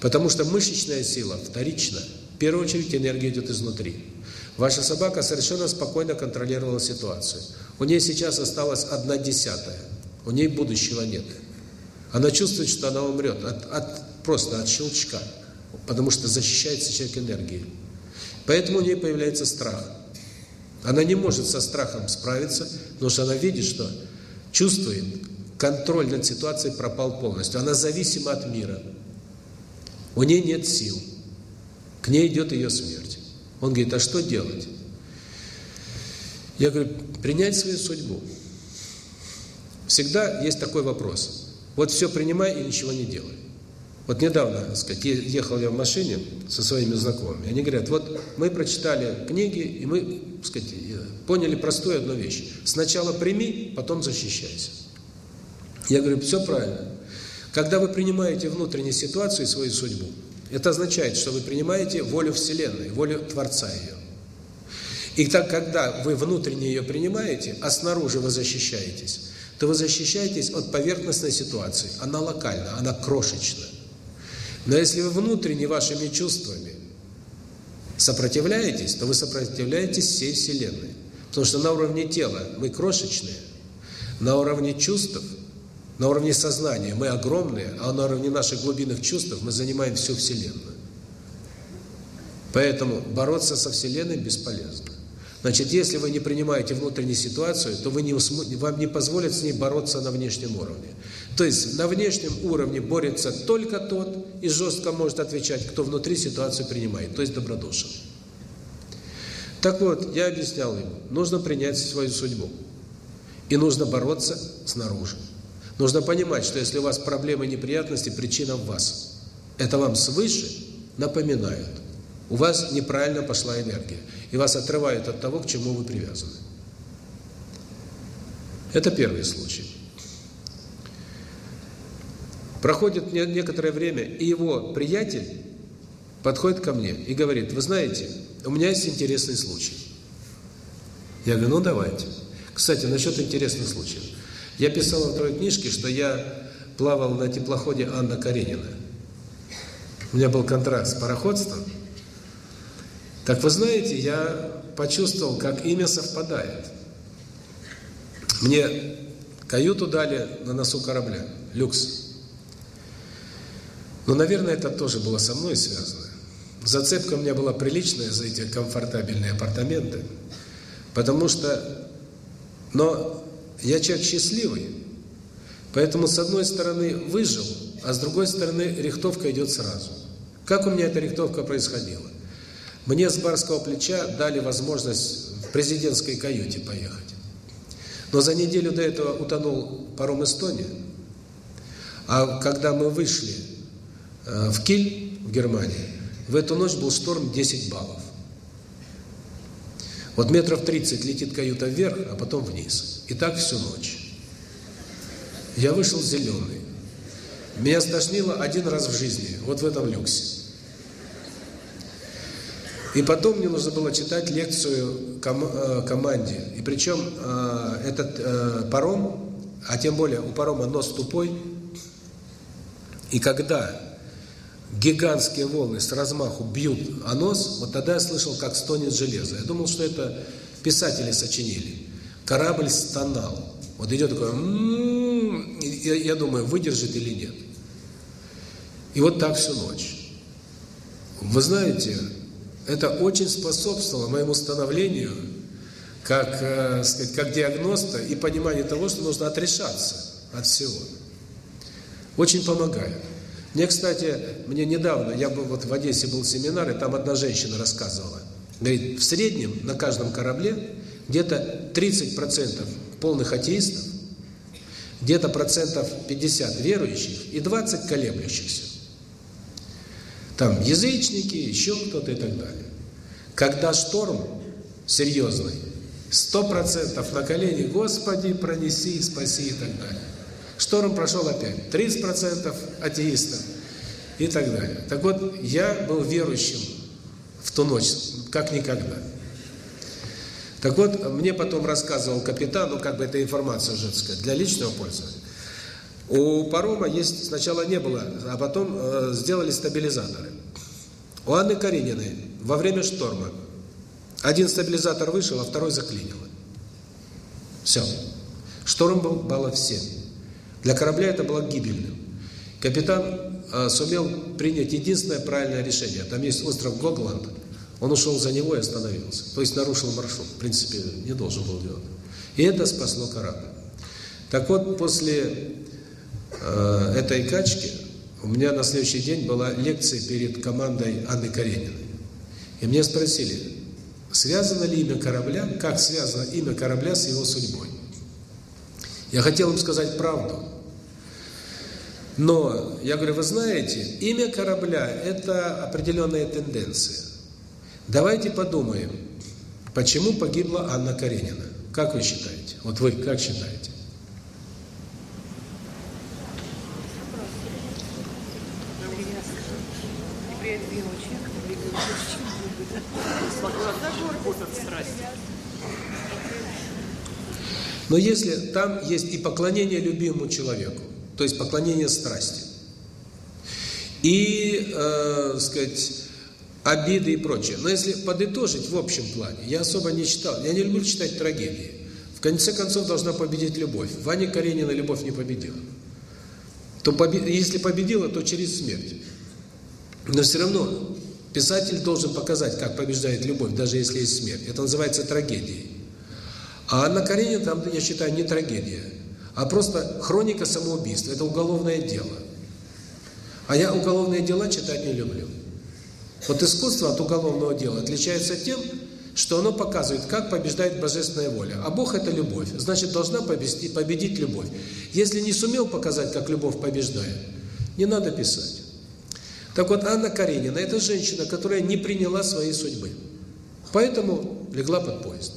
Потому что мышечная сила вторична. В первую очередь энергия идет изнутри. Ваша собака совершенно спокойно контролировала ситуацию. У нее сейчас осталась одна десятая. У нее будущего нет. Она чувствует, что она умрет от, от просто от щелчка, потому что защищается человек энергией. Поэтому у нее появляется страх. Она не может со страхом справиться, потому что она видит, что чувствует, контроль над ситуацией пропал полностью. Она зависима от мира. У нее нет сил. К ней идет ее смерть. Он говорит, а что делать? Я говорю, принять свою судьбу. Всегда есть такой вопрос. Вот все принимай и ничего не делай. Вот недавно, так сказать, ехал я в машине со своими знакомыми. Они говорят, вот мы прочитали книги, и мы, так сказать, поняли простую одну вещь. Сначала прими, потом защищайся. Я говорю, все правильно. Когда вы принимаете внутреннюю ситуацию и свою судьбу, это означает, что вы принимаете волю Вселенной, волю Творца ее. И так, когда вы внутренне ее принимаете, а снаружи вы защищаетесь, то вы защищаетесь от поверхностной ситуации. Она локальна, она крошечная. Но если вы внутренне вашими чувствами сопротивляетесь, то вы сопротивляетесь всей Вселенной. Потому что на уровне тела мы крошечные, на уровне чувств, на уровне сознания мы огромные, а на уровне наших глубинных чувств мы занимаем всю Вселенную. Поэтому бороться со Вселенной бесполезно. Значит, если вы не принимаете внутреннюю ситуацию, то вы не, вам не позволят с ней бороться на внешнем уровне. То есть на внешнем уровне борется только тот, и жестко может отвечать, кто внутри ситуацию принимает, то есть добродушен. Так вот, я объяснял ему, нужно принять свою судьбу. И нужно бороться снаружи. Нужно понимать, что если у вас проблемы, неприятности, причина в вас. Это вам свыше напоминают. У вас неправильно пошла энергия. И вас отрывают от того, к чему вы привязаны. Это первый случай. Проходит некоторое время, и его приятель подходит ко мне и говорит, вы знаете, у меня есть интересный случай. Я говорю, ну давайте. Кстати, насчет интересных случаев. Я писал в твоей книжке, что я плавал на теплоходе Анна Каренина. У меня был контракт с пароходством, так вы знаете, я почувствовал, как имя совпадает. Мне Каюту дали на носу корабля. Люкс. Но, наверное, это тоже было со мной связано. Зацепка у меня была приличная за эти комфортабельные апартаменты. Потому что... Но я человек счастливый. Поэтому, с одной стороны, выжил, а с другой стороны, рихтовка идет сразу. Как у меня эта рихтовка происходила? Мне с барского плеча дали возможность в президентской каюте поехать. Но за неделю до этого утонул паром «Эстония». А когда мы вышли в Киль, в Германии, в эту ночь был шторм 10 баллов. Вот метров 30 летит каюта вверх, а потом вниз. И так всю ночь. Я вышел зеленый. Меня стошнило один раз в жизни, вот в этом люксе. И потом мне нужно было читать лекцию ком э, команде. И причем э, этот э, паром, а тем более у парома нос тупой, и когда гигантские волны с размаху бьют о нос, вот тогда я слышал, как стонет железо. Я думал, что это писатели сочинили. Корабль стонал. Вот идет такой, м-м-м, я думаю, выдержит или нет. И вот так всю ночь. Вы знаете, это очень способствовало моему становлению как, э, сказать, как диагноста и пониманию того, что нужно отрешаться от всего. Очень помогает. Мне, кстати, мне недавно, я был вот в Одессе был семинар, и там одна женщина рассказывала. Говорит, в среднем на каждом корабле где-то 30% полных атеистов, где-то процентов 50 верующих и 20 колеблющихся. Там язычники, еще кто-то и так далее. Когда шторм серьезный, сто процентов на колени, Господи, пронеси, спаси и так далее. Шторм прошел опять, 30 процентов атеистов и так далее. Так вот, я был верующим в ту ночь, как никогда. Так вот, мне потом рассказывал капитан, ну как бы эта информация сказать, для личного пользования. У парома есть, сначала не было, а потом э, сделали стабилизаторы. У Анны Карениной во время шторма один стабилизатор вышел, а второй заклинило. Все. Шторм был баллов 7. Для корабля это было гибельным. Капитан э, сумел принять единственное правильное решение. Там есть остров Гогланд. Он ушел за него и остановился. То есть нарушил маршрут. В принципе, не должен был делать. И это спасло корабль. Так вот, после э, этой качки у меня на следующий день была лекция перед командой Анны Карениной. И мне спросили, связано ли имя корабля, как связано имя корабля с его судьбой. Я хотел им сказать правду. Но, я говорю, вы знаете, имя корабля – это определенная тенденция. Давайте подумаем, почему погибла Анна Каренина. Как вы считаете? Вот вы как считаете? Но если там есть и поклонение любимому человеку, то есть поклонение страсти, и, э, сказать, обиды и прочее. Но если подытожить в общем плане, я особо не читал, я не люблю читать трагедии. В конце концов должна победить любовь. Ваня Каренина любовь не победила. То побед... Если победила, то через смерть. Но все равно писатель должен показать, как побеждает любовь, даже если есть смерть. Это называется трагедией. А Анна Каренина там, я считаю, не трагедия, а просто хроника самоубийства. Это уголовное дело. А я уголовные дела читать не люблю. Вот искусство от уголовного дела отличается тем, что оно показывает, как побеждает божественная воля. А Бог – это любовь. Значит, должна победить, победить любовь. Если не сумел показать, как любовь побеждает, не надо писать. Так вот, Анна Каренина – это женщина, которая не приняла своей судьбы. Поэтому легла под поезд.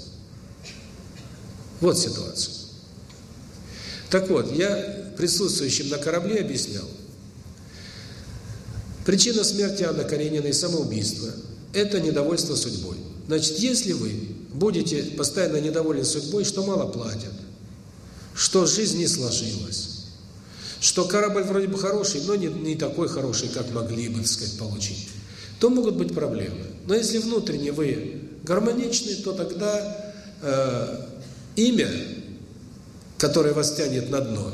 Вот ситуация. Так вот, я присутствующим на корабле объяснял. Причина смерти Анны Карениной – самоубийство. Это недовольство судьбой. Значит, если вы будете постоянно недовольны судьбой, что мало платят, что жизнь не сложилась, что корабль вроде бы хороший, но не, не такой хороший, как могли бы, так сказать, получить, то могут быть проблемы. Но если внутренне вы гармоничны, то тогда э, имя которое вас тянет на дно,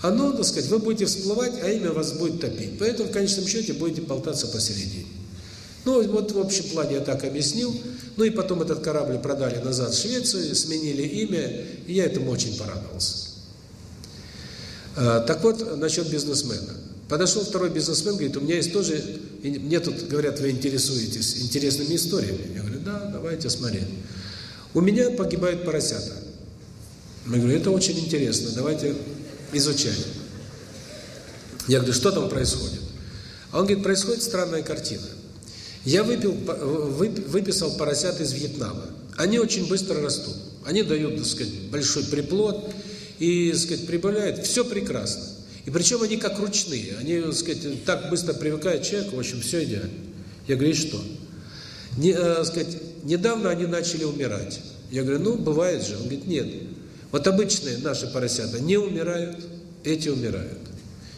оно, так сказать, вы будете всплывать, а имя вас будет топить. Поэтому в конечном счете будете болтаться посередине. Ну, вот в общем плане я так объяснил. Ну и потом этот корабль продали назад в Швецию, сменили имя, и я этому очень порадовался. А, так вот, насчет бизнесмена. Подошел второй бизнесмен, говорит, у меня есть тоже, мне тут, говорят, вы интересуетесь интересными историями. Я говорю, да, давайте смотреть. У меня погибают поросята. Я говорю, это очень интересно, давайте изучать. Я говорю, что там происходит? А он говорит, происходит странная картина. Я выпил, выписал поросят из Вьетнама. Они очень быстро растут. Они дают, так сказать, большой приплод и, так сказать, прибавляют. Все прекрасно. И причем они как ручные. Они, так сказать, так быстро привыкают к человеку, в общем, все идеально. Я говорю, что? Не, э, сказать, недавно они начали умирать. Я говорю, ну, бывает же. Он говорит, нет. Вот обычные наши поросята не умирают, эти умирают.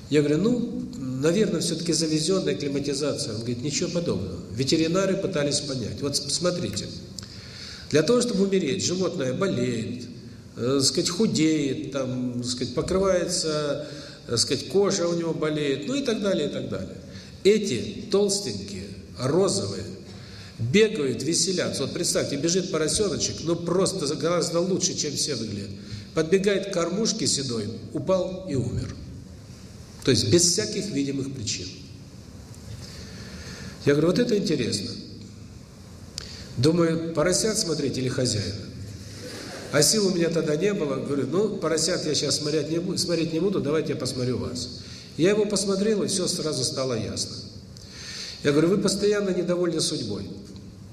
Я говорю, ну, наверное, все-таки завезенная климатизация. Он говорит, ничего подобного. Ветеринары пытались понять. Вот смотрите, для того, чтобы умереть, животное болеет, э, сказать, худеет, там, сказать, покрывается, э, сказать, кожа у него болеет, ну и так далее, и так далее. Эти толстенькие, розовые, бегают, веселятся. Вот представьте, бежит поросеночек, ну просто гораздо лучше, чем все выглядят. Подбегает к кормушке седой, упал и умер. То есть без всяких видимых причин. Я говорю, вот это интересно. Думаю, поросят смотреть или хозяина? А сил у меня тогда не было. Говорю, ну, поросят я сейчас смотреть не буду, смотреть не буду давайте я посмотрю вас. Я его посмотрел, и все сразу стало ясно. Я говорю, вы постоянно недовольны судьбой.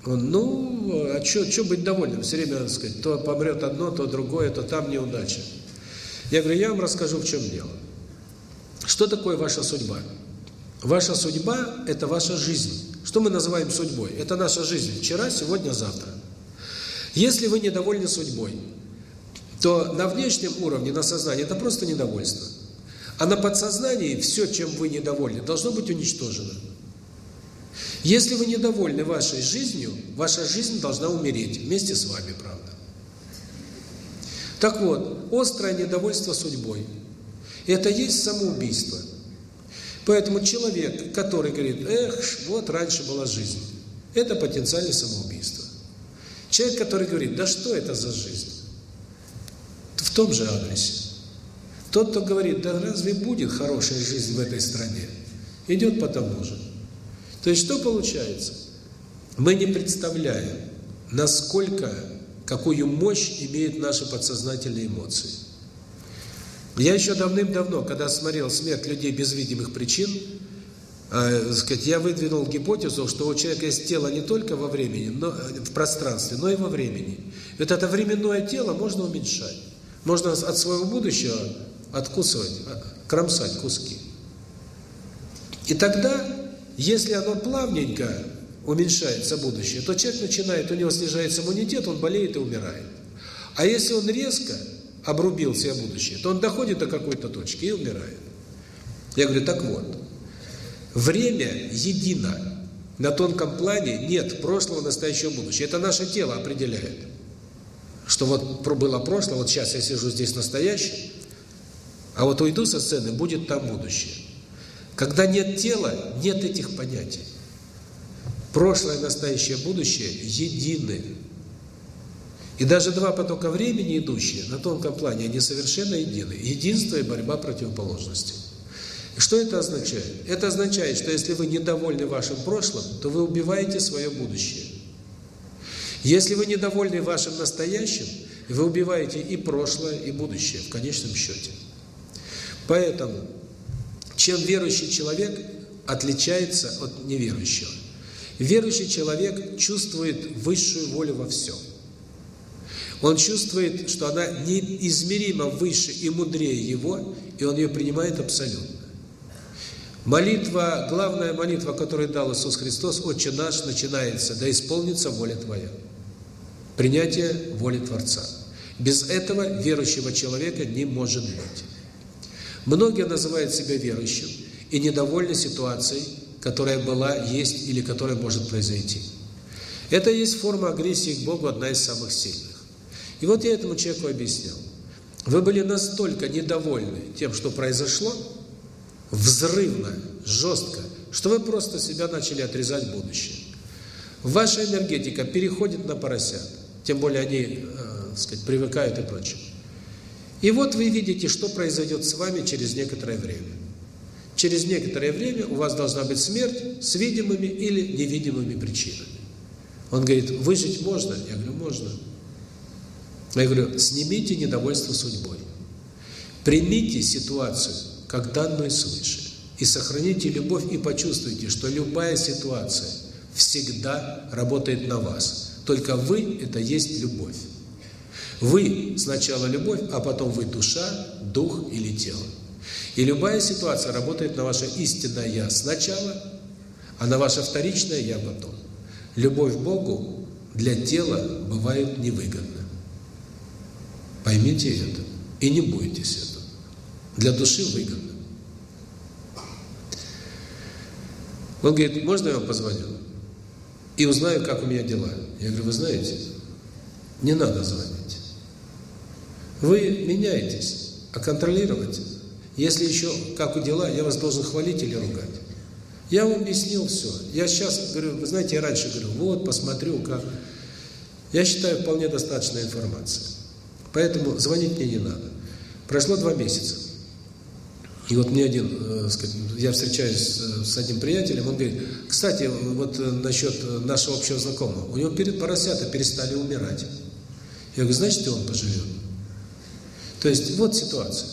Он, ну, а что быть довольным? Все время, так сказать, то помрет одно, то другое, то там неудача. Я говорю, я вам расскажу, в чем дело. Что такое ваша судьба? Ваша судьба – это ваша жизнь. Что мы называем судьбой? Это наша жизнь. Вчера, сегодня, завтра. Если вы недовольны судьбой, то на внешнем уровне, на сознании, это просто недовольство. А на подсознании все, чем вы недовольны, должно быть уничтожено. Если вы недовольны вашей жизнью, ваша жизнь должна умереть вместе с вами, правда. Так вот, острое недовольство судьбой – это есть самоубийство. Поэтому человек, который говорит, эх, вот раньше была жизнь, это потенциальное самоубийство. Человек, который говорит, да что это за жизнь? В том же адресе. Тот, кто говорит, да разве будет хорошая жизнь в этой стране, идет по тому же. То есть что получается? Мы не представляем, насколько, какую мощь имеют наши подсознательные эмоции. Я еще давным-давно, когда смотрел смерть людей без видимых причин, э, сказать, я выдвинул гипотезу, что у человека есть тело не только во времени, но э, в пространстве, но и во времени. Вот это временное тело можно уменьшать. Можно от своего будущего откусывать, кромсать куски. И тогда если оно плавненько уменьшается будущее, то человек начинает, у него снижается иммунитет, он болеет и умирает. А если он резко обрубил себе будущее, то он доходит до какой-то точки и умирает. Я говорю, так вот, время едино. На тонком плане нет прошлого, настоящего, будущего. Это наше тело определяет. Что вот было прошлое, вот сейчас я сижу здесь настоящее, а вот уйду со сцены, будет там будущее. Когда нет тела, нет этих понятий. Прошлое, настоящее, будущее едины. И даже два потока времени идущие на тонком плане, они совершенно едины. Единство и борьба противоположностей. Что это означает? Это означает, что если вы недовольны вашим прошлым, то вы убиваете свое будущее. Если вы недовольны вашим настоящим, вы убиваете и прошлое, и будущее в конечном счете. Поэтому чем верующий человек отличается от неверующего? Верующий человек чувствует высшую волю во всем. Он чувствует, что она неизмеримо выше и мудрее его, и он ее принимает абсолютно. Молитва, главная молитва, которую дал Иисус Христос, «Отче наш», начинается «Да исполнится воля Твоя». Принятие воли Творца. Без этого верующего человека не может быть. Многие называют себя верующим и недовольны ситуацией, которая была, есть или которая может произойти. Это есть форма агрессии к Богу, одна из самых сильных. И вот я этому человеку объяснял. Вы были настолько недовольны тем, что произошло, взрывно, жестко, что вы просто себя начали отрезать будущее. Ваша энергетика переходит на поросят, тем более они, э, сказать, привыкают и прочее. И вот вы видите, что произойдет с вами через некоторое время. Через некоторое время у вас должна быть смерть с видимыми или невидимыми причинами. Он говорит, выжить можно? Я говорю, можно. Я говорю, снимите недовольство судьбой. Примите ситуацию как данную свыше. И сохраните любовь и почувствуйте, что любая ситуация всегда работает на вас. Только вы – это есть любовь. Вы сначала любовь, а потом вы душа, дух или тело. И любая ситуация работает на ваше истинное «я» сначала, а на ваше вторичное «я» потом. Любовь к Богу для тела бывает невыгодна. Поймите это и не бойтесь этого. Для души выгодно. Он говорит, можно я вам позвоню? И узнаю, как у меня дела. Я говорю, вы знаете, не надо звонить. Вы меняетесь, а контролировать, если еще как у дела, я вас должен хвалить или ругать. Я вам объяснил все. Я сейчас говорю, вы знаете, я раньше говорю, вот, посмотрю, как. Я считаю, вполне достаточная информация. Поэтому звонить мне не надо. Прошло два месяца. И вот мне один, э, я встречаюсь с одним приятелем, он говорит, кстати, вот насчет нашего общего знакомого, у него перед поросята перестали умирать. Я говорю, значит, и он поживет. То есть вот ситуация.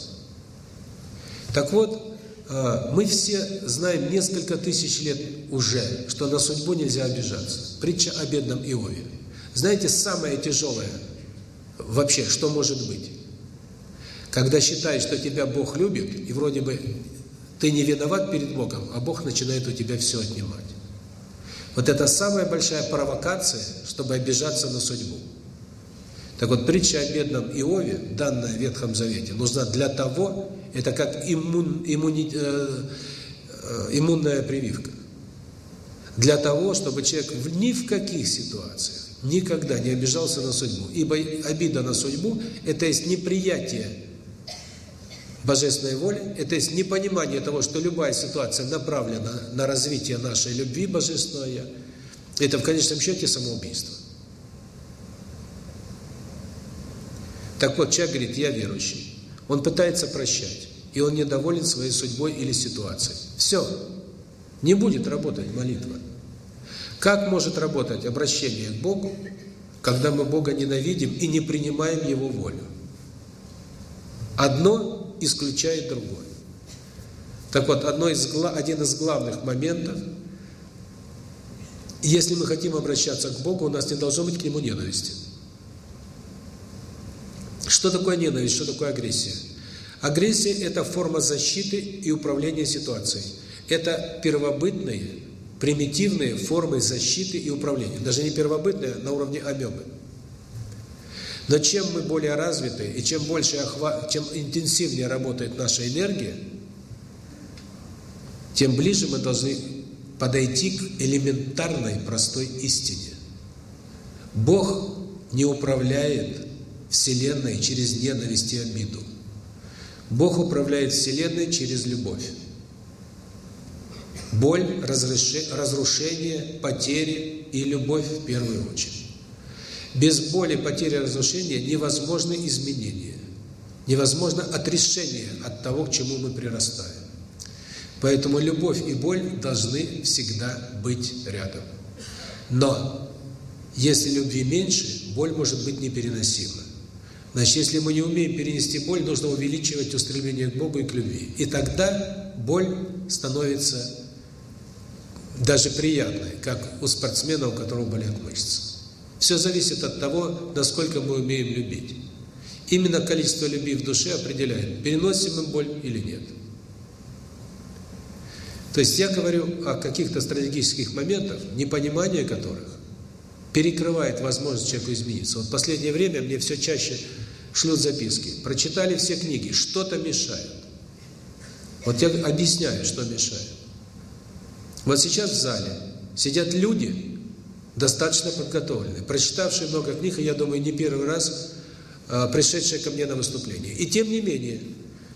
Так вот, э, мы все знаем несколько тысяч лет уже, что на судьбу нельзя обижаться. Притча о бедном Иове. Знаете, самое тяжелое вообще, что может быть? Когда считаешь, что тебя Бог любит, и вроде бы ты не виноват перед Богом, а Бог начинает у тебя все отнимать. Вот это самая большая провокация, чтобы обижаться на судьбу. Так вот, притча о бедном Иове, данная в Ветхом Завете, нужна для того, это как иммун, иммуни, э, э, иммунная прививка. Для того, чтобы человек ни в каких ситуациях никогда не обижался на судьбу. Ибо обида на судьбу – это есть неприятие божественной воли, это есть непонимание того, что любая ситуация направлена на развитие нашей любви божественного Я. Это в конечном счете самоубийство. Так вот, человек говорит, я верующий. Он пытается прощать, и он недоволен своей судьбой или ситуацией. Все. Не будет работать молитва. Как может работать обращение к Богу, когда мы Бога ненавидим и не принимаем Его волю? Одно исключает другое. Так вот, одно из, один из главных моментов, если мы хотим обращаться к Богу, у нас не должно быть к Нему ненависти. Что такое ненависть, что такое агрессия? Агрессия – это форма защиты и управления ситуацией. Это первобытные, примитивные формы защиты и управления. Даже не первобытные, а на уровне амебы. Но чем мы более развиты, и чем больше охват, чем интенсивнее работает наша энергия, тем ближе мы должны подойти к элементарной, простой истине. Бог не управляет Вселенной через ненависть и обиду. Бог управляет Вселенной через любовь. Боль, разрушение, потери и любовь в первую очередь. Без боли, потери, разрушения невозможны изменения. Невозможно отрешение от того, к чему мы прирастаем. Поэтому любовь и боль должны всегда быть рядом. Но если любви меньше, боль может быть непереносима. Значит, если мы не умеем перенести боль, нужно увеличивать устремление к Богу и к любви. И тогда боль становится даже приятной, как у спортсмена, у которого болят мышцы. Все зависит от того, насколько мы умеем любить. Именно количество любви в душе определяет, переносим мы боль или нет. То есть я говорю о каких-то стратегических моментах, непонимание которых перекрывает возможность человеку измениться. Вот в последнее время мне все чаще шлют записки. Прочитали все книги, что-то мешает. Вот я объясняю, что мешает. Вот сейчас в зале сидят люди, достаточно подготовленные, прочитавшие много книг, и я думаю, не первый раз э, пришедшие ко мне на выступление. И тем не менее,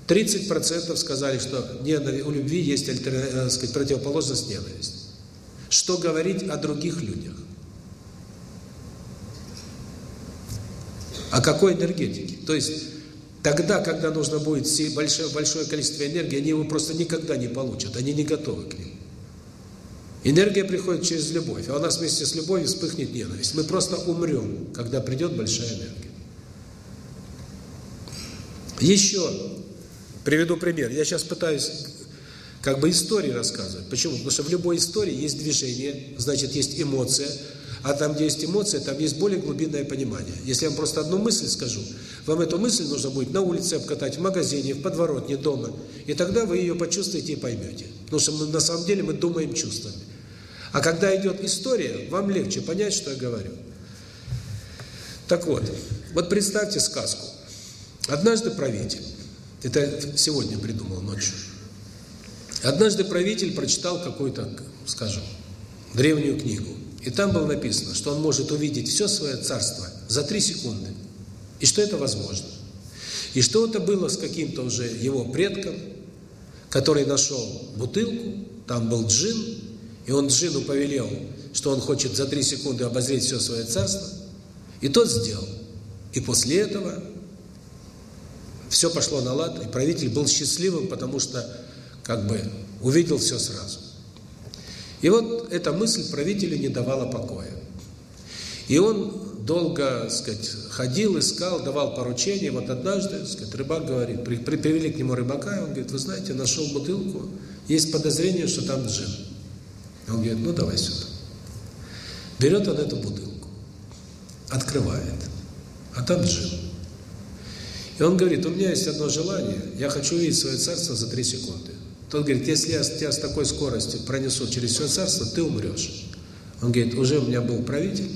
30% сказали, что у любви есть альтер, э, сказать, противоположность ненависти. Что говорить о других людях? О какой энергетике? То есть, тогда, когда нужно будет большое, большое количество энергии, они его просто никогда не получат, они не готовы к нему. Энергия приходит через любовь, а у нас вместе с любовью вспыхнет ненависть. Мы просто умрем, когда придет большая энергия. Еще приведу пример. Я сейчас пытаюсь как бы истории рассказывать. Почему? Потому что в любой истории есть движение, значит, есть эмоция, а там, где есть эмоция, там есть более глубинное понимание. Если я вам просто одну мысль скажу, вам эту мысль нужно будет на улице обкатать, в магазине, в подворотне, дома, и тогда вы ее почувствуете и поймете. Потому что мы, на самом деле мы думаем чувствами. А когда идет история, вам легче понять, что я говорю. Так вот, вот представьте сказку. Однажды правитель, это сегодня придумал ночью, однажды правитель прочитал какую-то, скажем, древнюю книгу. И там было написано, что он может увидеть все свое царство за три секунды. И что это возможно. И что это было с каким-то уже его предком, который нашел бутылку, там был джин, и он джину повелел, что он хочет за три секунды обозреть все свое царство, и тот сделал. И после этого все пошло на лад, и правитель был счастливым, потому что как бы увидел все сразу. И вот эта мысль правителю не давала покоя. И он долго, сказать, ходил, искал, давал поручения. Вот однажды, сказать, рыбак говорит, при, при, привели к нему рыбака, и он говорит, вы знаете, нашел бутылку, есть подозрение, что там джин. Он говорит, ну давай сюда. Берет он эту бутылку, открывает, а там джин. И он говорит, у меня есть одно желание, я хочу увидеть свое царство за три секунды. Тот говорит, если я тебя с такой скоростью пронесу через все царство, ты умрешь. Он говорит, уже у меня был правитель,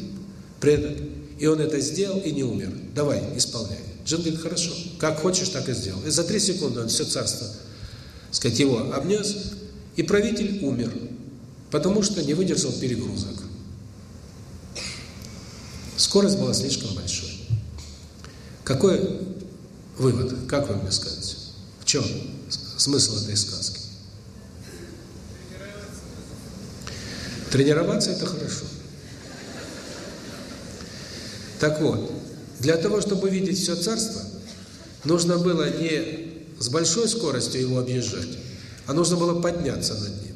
предок, и он это сделал и не умер. Давай, исполняй. Джин говорит, хорошо, как хочешь, так и сделал. И за три секунды он все царство, сказать, его обнес, и правитель умер, потому что не выдержал перегрузок. Скорость была слишком большой. Какой вывод? Как вы мне скажете? В чем смысл этой сказки? Тренироваться – это хорошо. Так вот, для того, чтобы видеть все царство, нужно было не с большой скоростью его объезжать, а нужно было подняться над ним.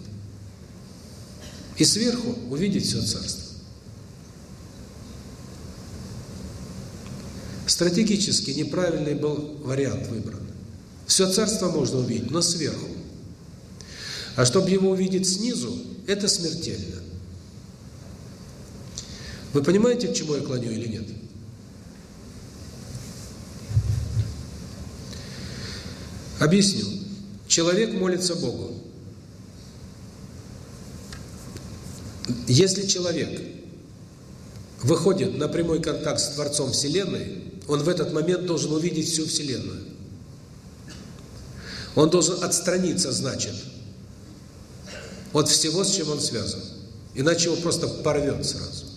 И сверху увидеть все царство. Стратегически неправильный был вариант выбран. Все царство можно увидеть, но сверху. А чтобы его увидеть снизу, это смертельно. Вы понимаете, к чему я клоню или нет? Объясню. Человек молится Богу. Если человек выходит на прямой контакт с Творцом Вселенной, он в этот момент должен увидеть всю Вселенную. Он должен отстраниться, значит, от всего, с чем он связан. Иначе его просто порвет сразу.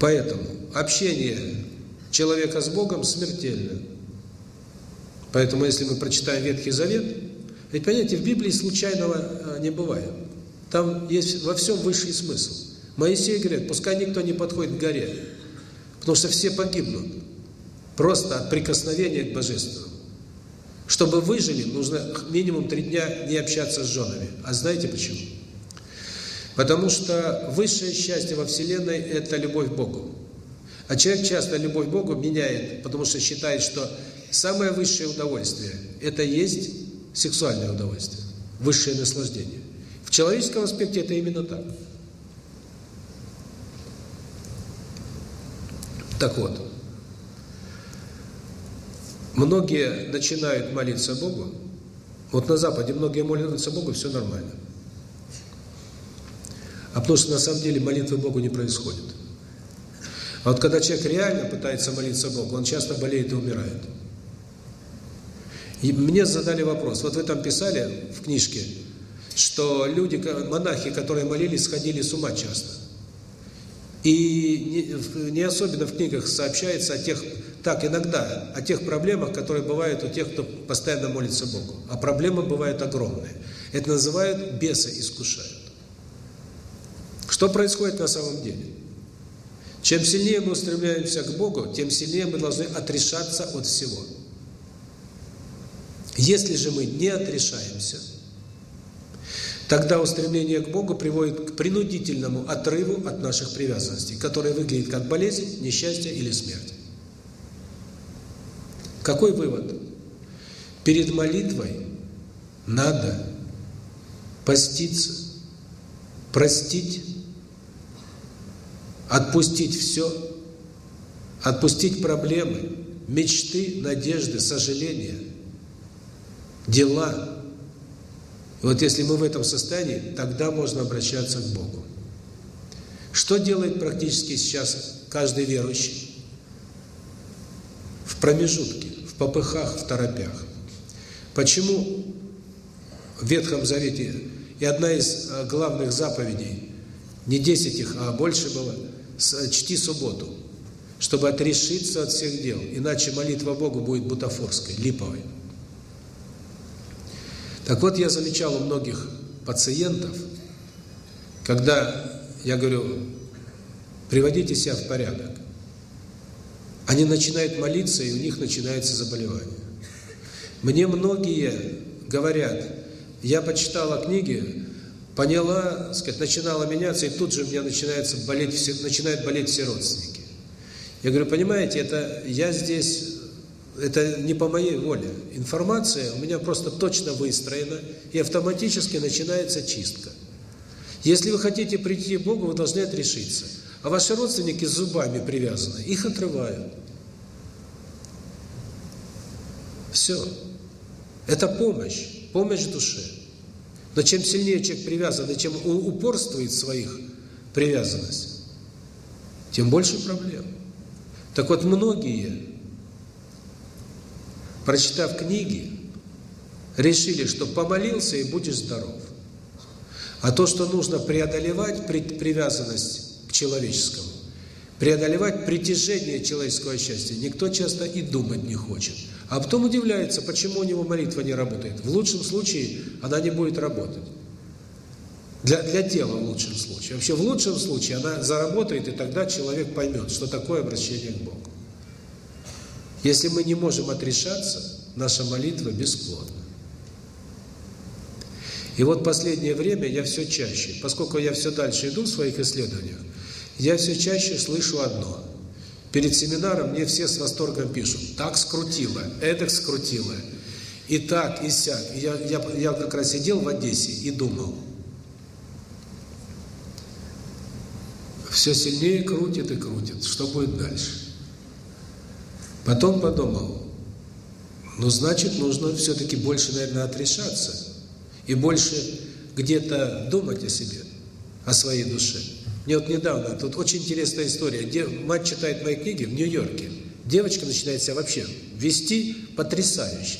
Поэтому общение человека с Богом смертельно. Поэтому, если мы прочитаем Ветхий Завет, ведь, понимаете, в Библии случайного э, не бывает. Там есть во всем высший смысл. Моисей говорит, пускай никто не подходит к горе, потому что все погибнут. Просто от прикосновения к Божественному. Чтобы выжили, нужно минимум три дня не общаться с женами. А знаете почему? Потому что высшее счастье во Вселенной – это любовь к Богу. А человек часто любовь к Богу меняет, потому что считает, что самое высшее удовольствие – это есть сексуальное удовольствие, высшее наслаждение. В человеческом аспекте это именно так. Так вот, многие начинают молиться Богу, вот на Западе многие молятся Богу, все нормально. А потому что на самом деле молитвы Богу не происходит. А вот когда человек реально пытается молиться Богу, он часто болеет и умирает. И мне задали вопрос. Вот вы там писали в книжке, что люди, монахи, которые молились, сходили с ума часто. И не, особенно в книгах сообщается о тех, так иногда, о тех проблемах, которые бывают у тех, кто постоянно молится Богу. А проблемы бывают огромные. Это называют бесы искушают. Что происходит на самом деле? Чем сильнее мы устремляемся к Богу, тем сильнее мы должны отрешаться от всего. Если же мы не отрешаемся, тогда устремление к Богу приводит к принудительному отрыву от наших привязанностей, который выглядит как болезнь, несчастье или смерть. Какой вывод? Перед молитвой надо поститься, простить, отпустить все, отпустить проблемы, мечты, надежды, сожаления, дела. Вот если мы в этом состоянии, тогда можно обращаться к Богу. Что делает практически сейчас каждый верующий? В промежутке, в попыхах, в торопях. Почему в Ветхом Завете и одна из э, главных заповедей, не десять их, а больше было, чти субботу, чтобы отрешиться от всех дел, иначе молитва Богу будет бутафорской, липовой. Так вот, я замечал у многих пациентов, когда я говорю, приводите себя в порядок, они начинают молиться, и у них начинается заболевание. Мне многие говорят, я почитала книги, поняла, сказать, начинала меняться, и тут же у меня начинается болеть все, начинают болеть все родственники. Я говорю, понимаете, это я здесь, это не по моей воле. Информация у меня просто точно выстроена, и автоматически начинается чистка. Если вы хотите прийти к Богу, вы должны отрешиться. А ваши родственники с зубами привязаны, их отрывают. Все. Это помощь, помощь душе. Но чем сильнее человек привязан, и чем упорствует в своих привязанностях, тем больше проблем. Так вот, многие, прочитав книги, решили, что помолился и будешь здоров. А то, что нужно преодолевать привязанность к человеческому, преодолевать притяжение человеческого счастья, никто часто и думать не хочет. А потом удивляется, почему у него молитва не работает. В лучшем случае она не будет работать. Для, для тела в лучшем случае. Вообще в лучшем случае она заработает, и тогда человек поймет, что такое обращение к Богу. Если мы не можем отрешаться, наша молитва бесплодна. И вот последнее время я все чаще, поскольку я все дальше иду в своих исследованиях, я все чаще слышу одно. Перед семинаром мне все с восторгом пишут, так скрутило, эдак скрутило, и так, и сяк. Я, я, я как раз сидел в Одессе и думал, все сильнее крутит и крутит, что будет дальше? Потом подумал, ну, значит, нужно все-таки больше, наверное, отрешаться и больше где-то думать о себе, о своей душе. Мне вот недавно, тут очень интересная история. Мать читает мои книги в Нью-Йорке. Девочка начинает себя вообще вести потрясающе.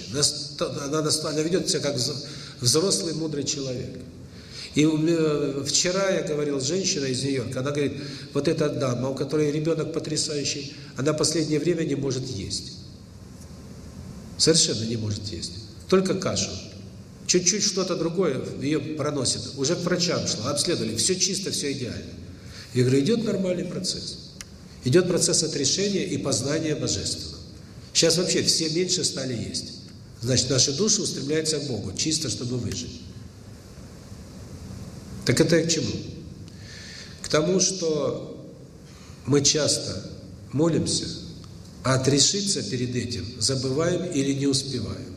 Она, она ведет себя как взрослый, мудрый человек. И вчера я говорил с женщиной из Нью-Йорка, она говорит, вот эта дама, у которой ребенок потрясающий, она последнее время не может есть. Совершенно не может есть. Только кашу. Чуть-чуть что-то другое ее проносит. Уже к врачам шла, обследовали, все чисто, все идеально. Я говорю, идет нормальный процесс. Идет процесс отрешения и познания Божественного. Сейчас вообще все меньше стали есть. Значит, наши души устремляются к Богу, чисто, чтобы выжить. Так это к чему? К тому, что мы часто молимся, а отрешиться перед этим забываем или не успеваем.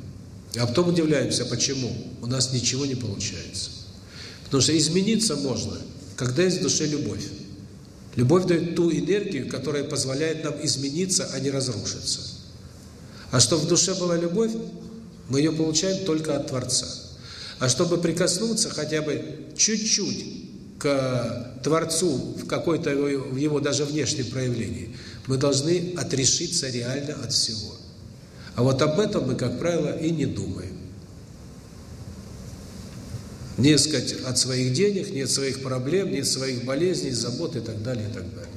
А потом удивляемся, почему у нас ничего не получается. Потому что измениться можно, когда есть в душе любовь. Любовь дает ту энергию, которая позволяет нам измениться, а не разрушиться. А чтобы в душе была любовь, мы ее получаем только от Творца. А чтобы прикоснуться хотя бы чуть-чуть к Творцу в какой-то в его даже внешнем проявлении, мы должны отрешиться реально от всего. А вот об этом мы, как правило, и не думаем. Не сказать от своих денег, не от своих проблем, не от своих болезней, забот и так далее, и так далее.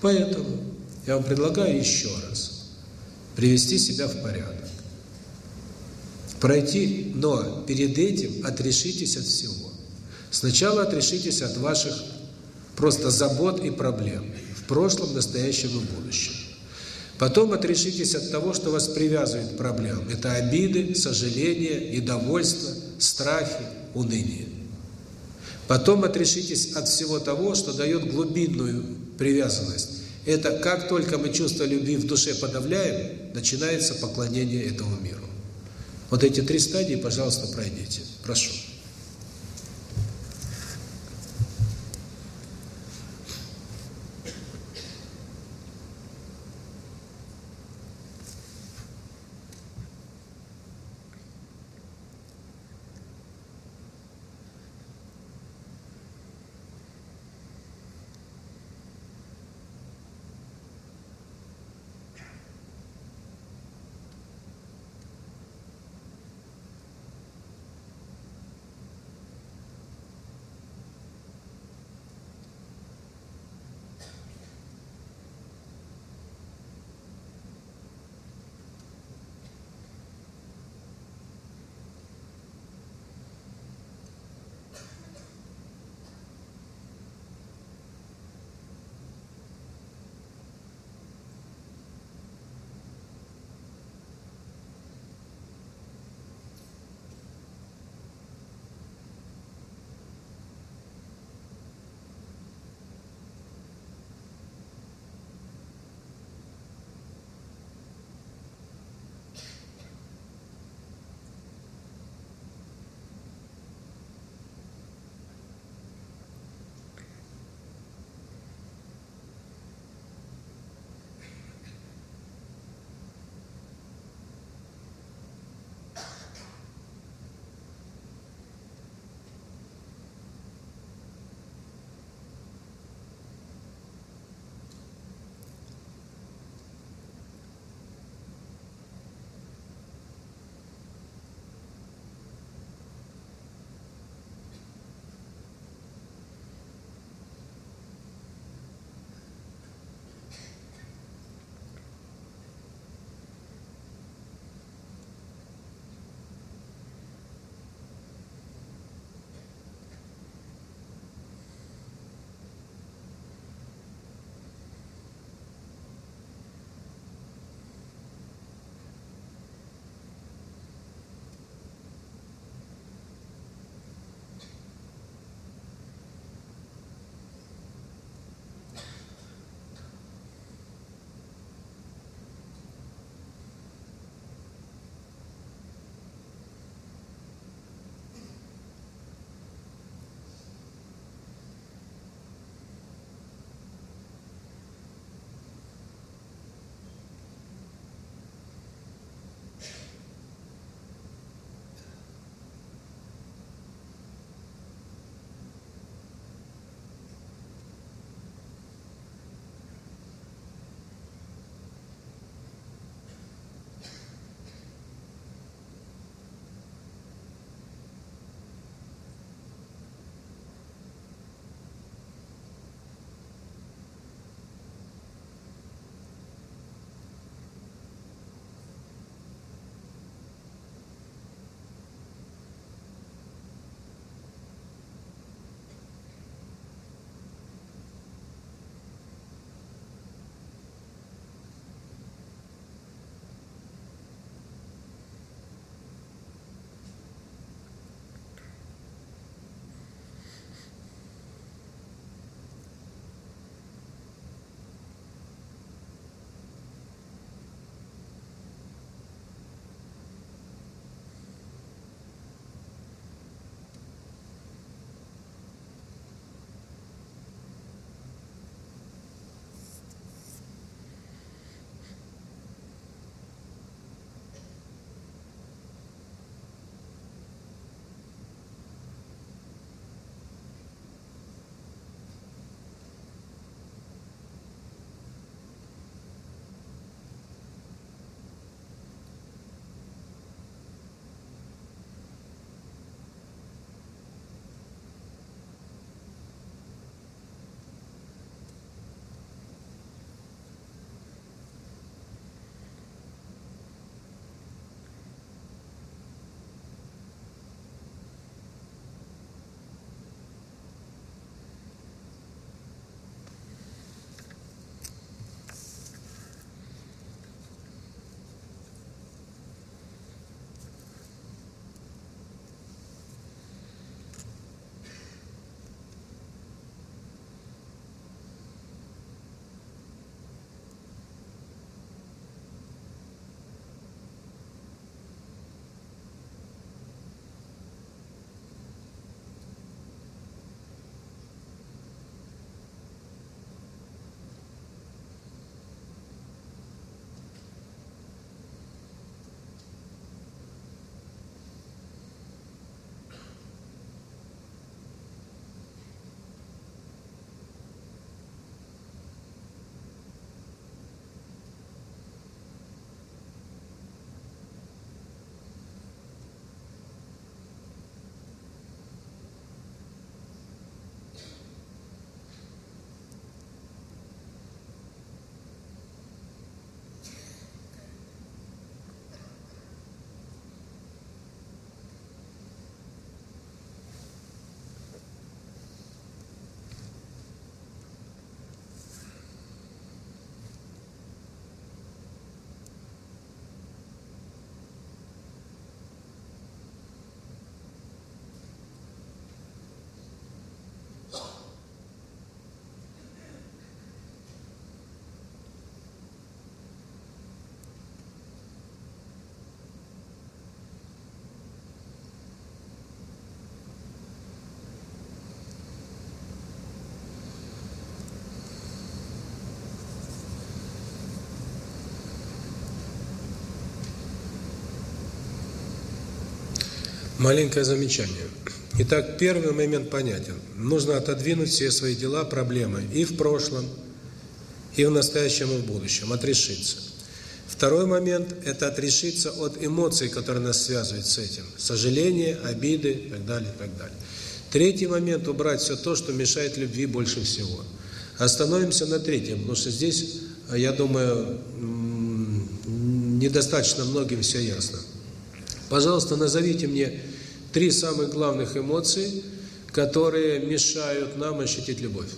Поэтому я вам предлагаю еще раз привести себя в порядок. Пройти, но перед этим отрешитесь от всего. Сначала отрешитесь от ваших просто забот и проблем в прошлом, настоящем и будущем. Потом отрешитесь от того, что вас привязывает к проблемам. Это обиды, сожаления, недовольство, страхи, уныние. Потом отрешитесь от всего того, что дает глубинную привязанность. Это как только мы чувство любви в душе подавляем, начинается поклонение этому миру. Вот эти три стадии, пожалуйста, пройдите. Прошу. Маленькое замечание. Итак, первый момент понятен. Нужно отодвинуть все свои дела, проблемы и в прошлом, и в настоящем, и в будущем, отрешиться. Второй момент – это отрешиться от эмоций, которые нас связывают с этим. Сожаление, обиды и так далее, и так далее. Третий момент – убрать все то, что мешает любви больше всего. Остановимся на третьем, потому что здесь, я думаю, недостаточно многим все ясно. Пожалуйста, назовите мне три самых главных эмоции, которые мешают нам ощутить любовь.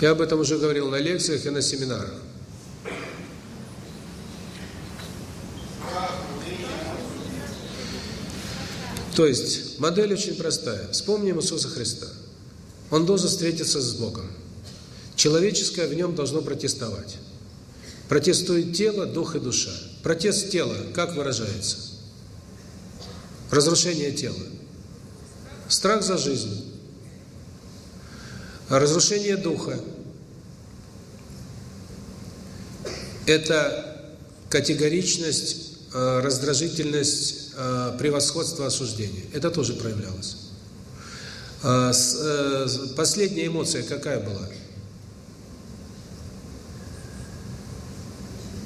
Я об этом уже говорил на лекциях и на семинарах. То есть, модель очень простая. Вспомним Иисуса Христа. Он должен встретиться с Богом. Человеческое в нем должно протестовать. Протестует тело, дух и душа. Протест тела как выражается? Разрушение тела. Страх за жизнь. Разрушение духа. Это категоричность, э, раздражительность, э, превосходство, осуждение. Это тоже проявлялось. Э, последняя эмоция какая была?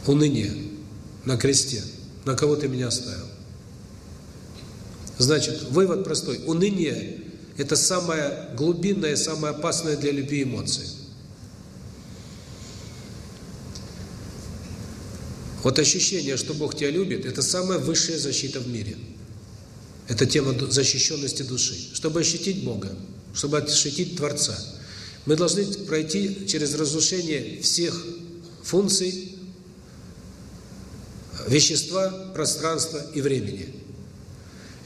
Уныние на кресте. На кого ты меня оставил? Значит, вывод простой. Уныние – это самая глубинная, самая опасная для любви эмоция. Вот ощущение, что Бог тебя любит, это самая высшая защита в мире. Это тема защищенности души. Чтобы ощутить Бога, чтобы ощутить Творца, мы должны пройти через разрушение всех функций вещества, пространства и времени.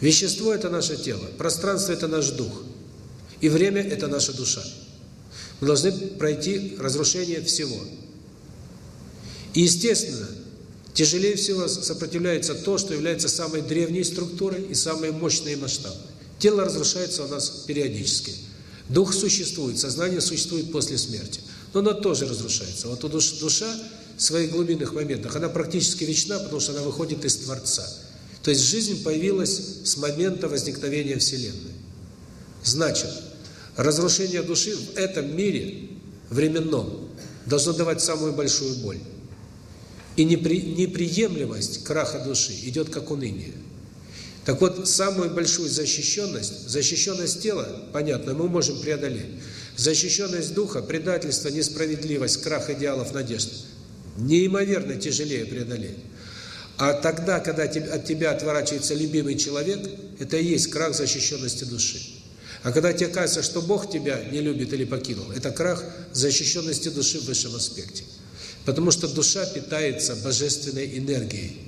Вещество – это наше тело, пространство – это наш дух, и время – это наша душа. Мы должны пройти разрушение всего. И, естественно, тяжелее всего сопротивляется то, что является самой древней структурой и самой мощной и масштабной. Тело разрушается у нас периодически. Дух существует, сознание существует после смерти. Но оно тоже разрушается. Вот душа своих глубинных моментах, она практически вечна, потому что она выходит из Творца. То есть жизнь появилась с момента возникновения Вселенной. Значит, разрушение души в этом мире временном должно давать самую большую боль. И непри, неприемлемость краха души идет как уныние. Так вот, самую большую защищенность, защищенность тела, понятно, мы можем преодолеть. Защищенность духа, предательство, несправедливость, крах идеалов, надежд – неимоверно тяжелее преодолеть. А тогда, когда от тебя отворачивается любимый человек, это и есть крах защищенности души. А когда тебе кажется, что Бог тебя не любит или покинул, это крах защищенности души в высшем аспекте. Потому что душа питается божественной энергией.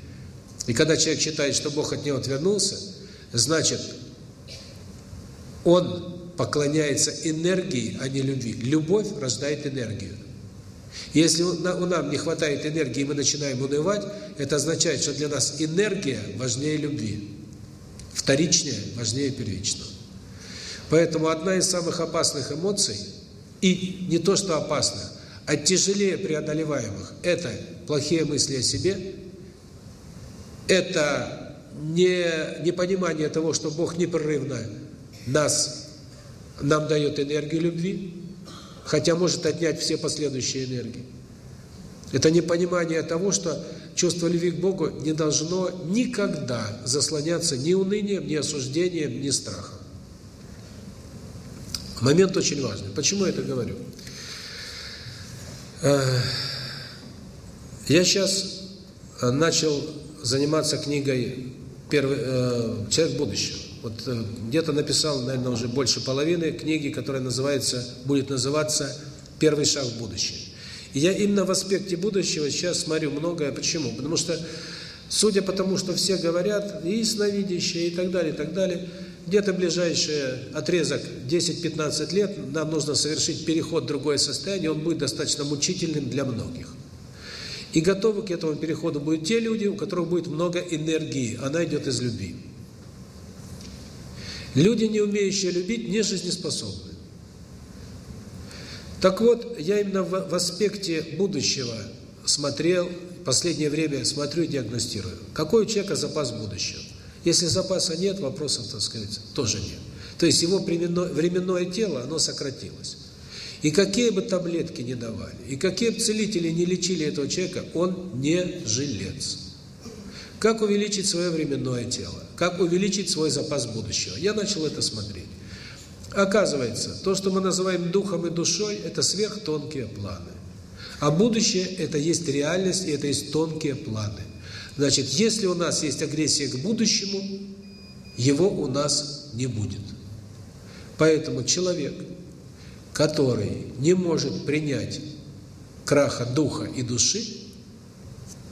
И когда человек считает, что Бог от него отвернулся, значит, он поклоняется энергии, а не любви. Любовь рождает энергию. Если у нам не хватает энергии, мы начинаем унывать, это означает, что для нас энергия важнее любви. Вторичнее важнее первичного. Поэтому одна из самых опасных эмоций, и не то что опасных, а тяжелее преодолеваемых, это плохие мысли о себе, это не непонимание того, что Бог непрерывно нас, нам дает энергию любви, хотя может отнять все последующие энергии. Это непонимание того, что чувство любви к Богу не должно никогда заслоняться ни унынием, ни осуждением, ни страхом. Момент очень важный. Почему я это говорю? Э, я сейчас начал заниматься книгой «Первый э, человек будущего». Вот э, где-то написал, наверное, уже больше половины книги, которая называется, будет называться «Первый шаг в будущее». И я именно в аспекте будущего сейчас смотрю многое. Почему? Потому что, судя по тому, что все говорят, и сновидящие, и так далее, и так далее, где-то ближайший отрезок 10-15 лет нам нужно совершить переход в другое состояние, он будет достаточно мучительным для многих. И готовы к этому переходу будут те люди, у которых будет много энергии, она идет из любви. Люди, не умеющие любить, не жизнеспособны. Так вот, я именно в, в аспекте будущего смотрел, последнее время смотрю и диагностирую. Какой у человека запас будущего? Если запаса нет, вопросов, так сказать, тоже нет. То есть его временное, временное тело, оно сократилось. И какие бы таблетки не давали, и какие бы целители не лечили этого человека, он не жилец. Как увеличить свое временное тело? Как увеличить свой запас будущего? Я начал это смотреть. Оказывается, то, что мы называем духом и душой, это сверхтонкие планы. А будущее – это есть реальность, и это есть тонкие планы. Значит, если у нас есть агрессия к будущему, его у нас не будет. Поэтому человек, который не может принять краха духа и души,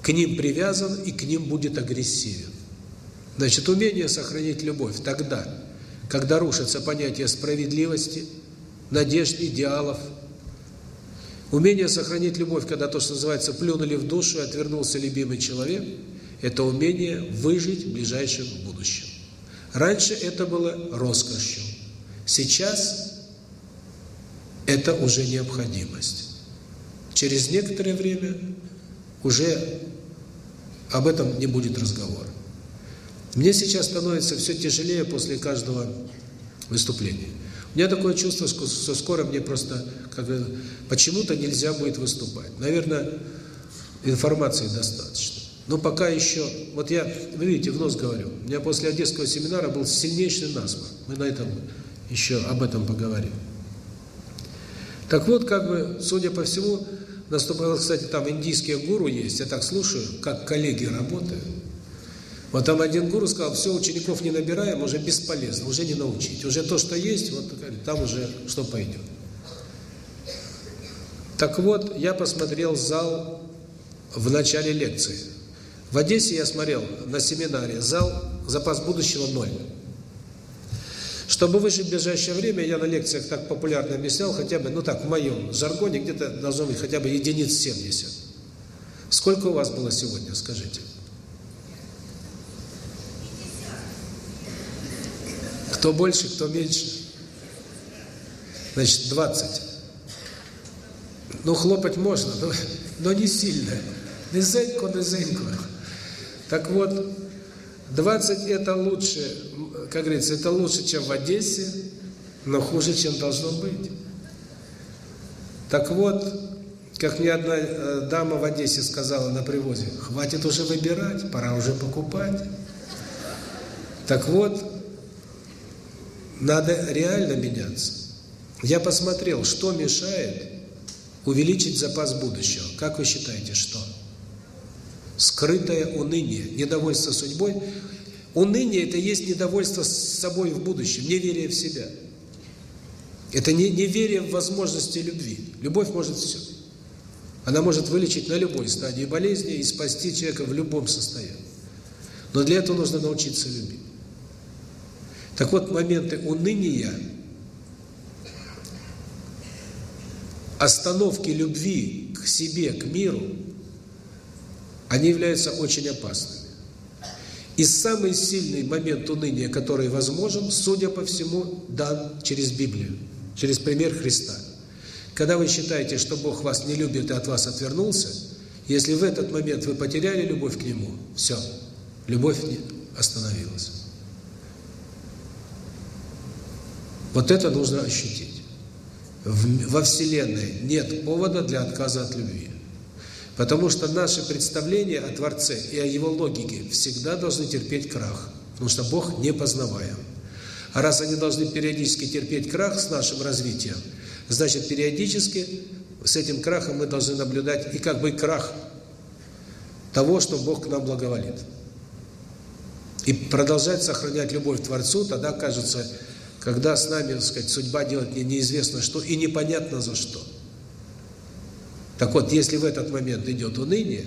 к ним привязан и к ним будет агрессивен. Значит, умение сохранить любовь тогда, когда рушится понятие справедливости, надежд, идеалов, умение сохранить любовь, когда то, что называется, плюнули в душу и отвернулся любимый человек, это умение выжить в ближайшем будущем. Раньше это было роскошью. Сейчас это уже необходимость. Через некоторое время уже об этом не будет разговора. Мне сейчас становится все тяжелее после каждого выступления. У меня такое чувство, что скоро мне просто как почему-то нельзя будет выступать. Наверное, информации достаточно. Но пока еще, вот я, вы видите, в нос говорю, у меня после одесского семинара был сильнейший насморк. Мы на этом еще об этом поговорим. Так вот, как бы, судя по всему, наступало, кстати, там индийские гуру есть, я так слушаю, как коллеги работают. Вот там один гуру сказал, все, учеников не набираем, уже бесполезно, уже не научить. Уже то, что есть, вот там уже что пойдет. Так вот, я посмотрел зал в начале лекции. В Одессе я смотрел на семинаре, зал запас будущего ноль. Чтобы выжить в ближайшее время, я на лекциях так популярно объяснял, хотя бы, ну так, в моем жаргоне где-то должно быть хотя бы единиц 70. Сколько у вас было сегодня, скажите? Кто больше, кто меньше? Значит, 20. Ну, хлопать можно, но, но не сильно. Низенько, низенько. Так вот, 20 это лучше, как говорится, это лучше, чем в Одессе, но хуже, чем должно быть. Так вот, как мне одна э, дама в Одессе сказала на привозе, хватит уже выбирать, пора уже покупать. Так вот, надо реально меняться. Я посмотрел, что мешает увеличить запас будущего. Как вы считаете, что? Скрытое уныние, недовольство судьбой. Уныние – это есть недовольство с собой в будущем, неверие в себя. Это не неверие в возможности любви. Любовь может все. Она может вылечить на любой стадии болезни и спасти человека в любом состоянии. Но для этого нужно научиться любить. Так вот, моменты уныния, остановки любви к себе, к миру, они являются очень опасными. И самый сильный момент уныния, который возможен, судя по всему, дан через Библию, через пример Христа. Когда вы считаете, что Бог вас не любит и от вас отвернулся, если в этот момент вы потеряли любовь к Нему, все, любовь остановилась. Вот это нужно ощутить. во Вселенной нет повода для отказа от любви. Потому что наши представления о Творце и о Его логике всегда должны терпеть крах. Потому что Бог непознаваем. А раз они должны периодически терпеть крах с нашим развитием, значит, периодически с этим крахом мы должны наблюдать и как бы крах того, что Бог к нам благоволит. И продолжать сохранять любовь к Творцу, тогда кажется, когда с нами, так сказать, судьба делает не неизвестно что и непонятно за что. Так вот, если в этот момент идет уныние,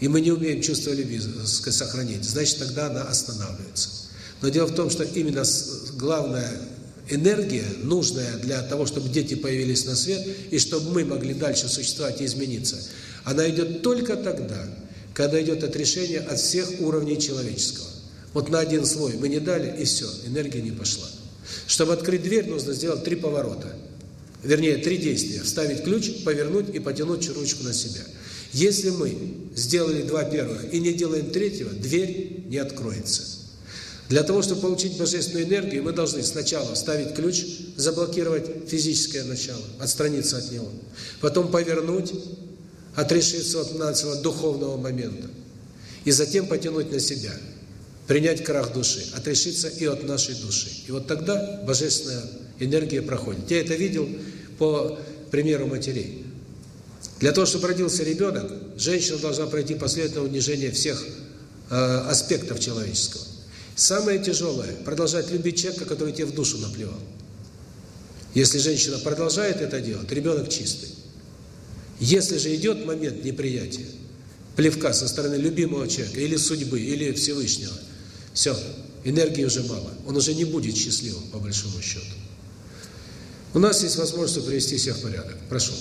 и мы не умеем чувство любви сказать, сохранить, значит, тогда она останавливается. Но дело в том, что именно главная энергия, нужная для того, чтобы дети появились на свет, и чтобы мы могли дальше существовать и измениться, она идет только тогда, когда идет отрешение от всех уровней человеческого. Вот на один слой мы не дали, и все, энергия не пошла. Чтобы открыть дверь, нужно сделать три поворота. вернее, три действия. Вставить ключ, повернуть и потянуть ручку на себя. Если мы сделали два первых и не делаем третьего, дверь не откроется. Для того, чтобы получить божественную энергию, мы должны сначала вставить ключ, заблокировать физическое начало, отстраниться от него. Потом повернуть, отрешиться от нашего духовного момента. И затем потянуть на себя, принять крах души, отрешиться и от нашей души. И вот тогда божественная энергия проходит. Я это видел по примеру матерей. Для того, чтобы родился ребенок, женщина должна пройти последовательное унижение всех э, аспектов человеческого. Самое тяжелое – продолжать любить человека, который тебе в душу наплевал. Если женщина продолжает это делать, ребенок чистый. Если же идет момент неприятия, плевка со стороны любимого человека, или судьбы, или Всевышнего, все, энергии уже мало. Он уже не будет счастливым, по большому счету. У нас есть возможность привести себя в порядок. Прошу.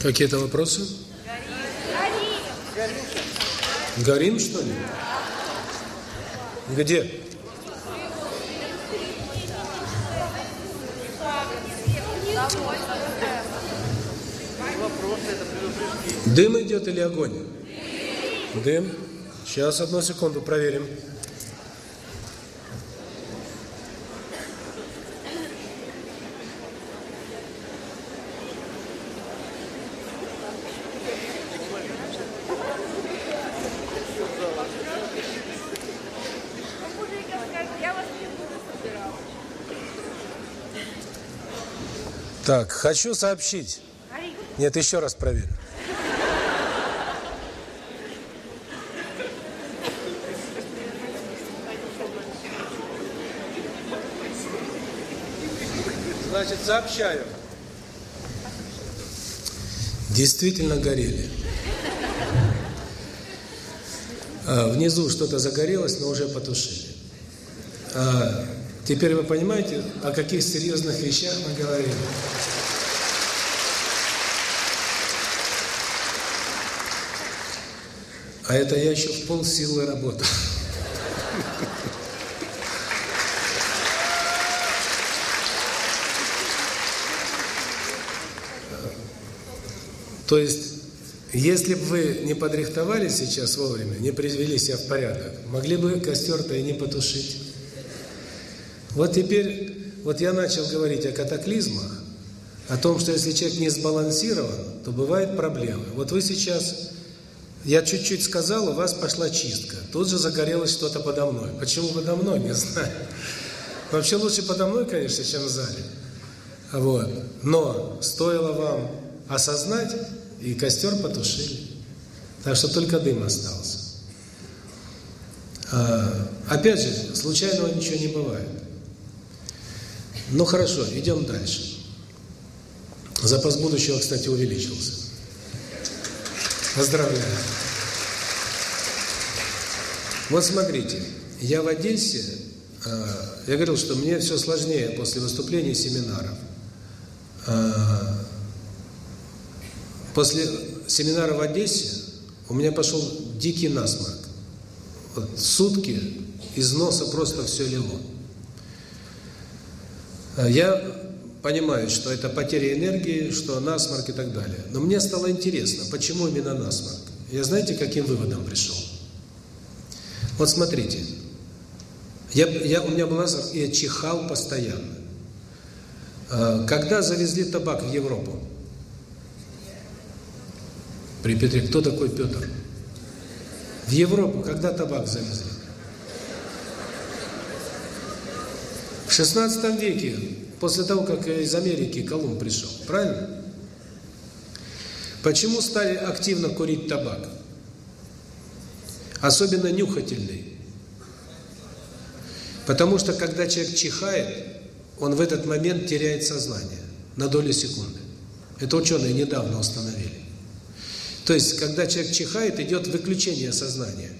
Какие-то вопросы? Горим. Горим, что ли? Где? Дым идет или огонь? Дым. Сейчас, одну секунду, проверим. Так, хочу сообщить. Нет, еще раз проверю. Значит, сообщаю. Действительно горели. А, внизу что-то загорелось, но уже потушили. А, теперь вы понимаете, о каких серьезных вещах мы говорим. А это я еще в полсилы работаю. То есть, если бы вы не подрихтовались сейчас вовремя, не привели себя в порядок, могли бы костер-то и не потушить. Вот теперь, вот я начал говорить о катаклизмах, о том, что если человек не сбалансирован, то бывают проблемы. Вот вы сейчас, я чуть-чуть сказал, у вас пошла чистка. Тут же загорелось что-то подо мной. Почему подо мной, не знаю. Вообще лучше подо мной, конечно, чем в зале. Вот. Но стоило вам осознать, и костер потушили. Так что только дым остался. А, опять же, случайного ничего не бывает. Ну хорошо, идем дальше. Запас будущего, кстати, увеличился. Поздравляю. Вот смотрите, я в Одессе, а, я говорил, что мне все сложнее после выступлений семинаров. А, После семинара в Одессе у меня пошел дикий насморк. Вот сутки из носа просто все лило. Я понимаю, что это потеря энергии, что насморк и так далее. Но мне стало интересно, почему именно насморк. Я знаете, каким выводом пришел? Вот смотрите. Я, я, у меня был насморк, и я чихал постоянно. Когда завезли табак в Европу, при Петре. Кто такой Петр? В Европу когда табак завезли? В 16 веке, после того, как из Америки Колумб пришел. Правильно? Почему стали активно курить табак? Особенно нюхательный. Потому что, когда человек чихает, он в этот момент теряет сознание на долю секунды. Это ученые недавно установили. То есть, когда человек чихает, идет выключение сознания.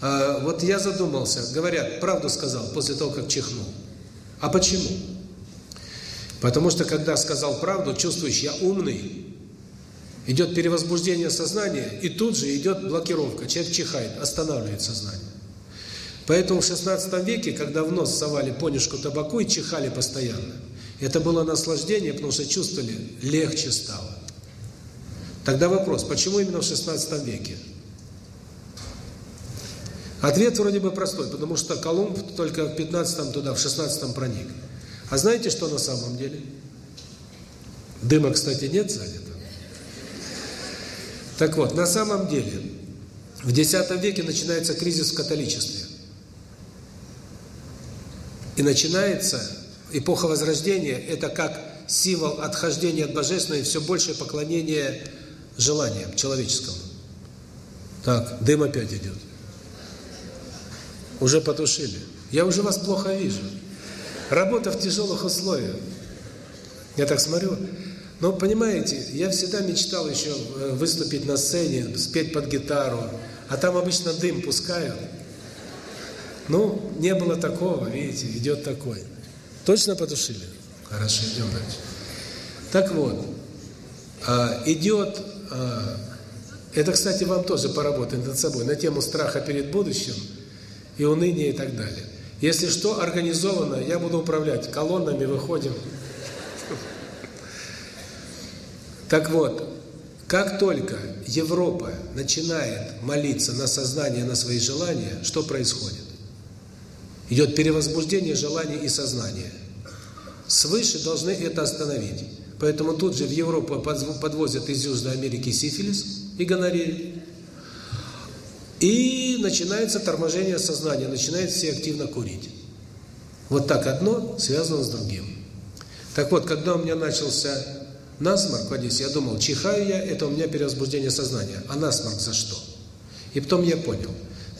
А, вот я задумался, говорят, правду сказал после того, как чихнул. А почему? Потому что, когда сказал правду, чувствуешь, я умный, идет перевозбуждение сознания, и тут же идет блокировка. Человек чихает, останавливает сознание. Поэтому в 16 веке, когда в нос совали понюшку табаку и чихали постоянно, это было наслаждение, потому что чувствовали, легче стало. Тогда вопрос, почему именно в 16 веке? Ответ вроде бы простой, потому что Колумб только в 15-м туда, в 16-м проник. А знаете, что на самом деле? Дыма, кстати, нет сзади. Так вот, на самом деле, в X веке начинается кризис в католичестве. И начинается эпоха Возрождения, это как символ отхождения от Божественного и все большее поклонение желанием человеческому. Так, дым опять идет. Уже потушили. Я уже вас плохо вижу. Работа в тяжелых условиях. Я так смотрю. Но понимаете, я всегда мечтал еще э, выступить на сцене, спеть под гитару, а там обычно дым пускают. Ну, не было такого, видите, идет такой. Точно потушили? Хорошо, идем дальше. Так вот, а, идет... А, это, кстати, вам тоже поработать над собой, на тему страха перед будущим и уныния и так далее. Если что, организованно, я буду управлять. Колоннами выходим. Так вот, как только Европа начинает молиться на сознание, на свои желания, что происходит? Идет перевозбуждение желаний и сознания. Свыше должны это остановить. Поэтому тут же в Европу подвозят из Южной Америки сифилис и гонорею. И начинается торможение сознания, начинает все активно курить. Вот так одно связано с другим. Так вот, когда у меня начался насморк в Одессе, я думал, чихаю я, это у меня перевозбуждение сознания. А насморк за что? И потом я понял.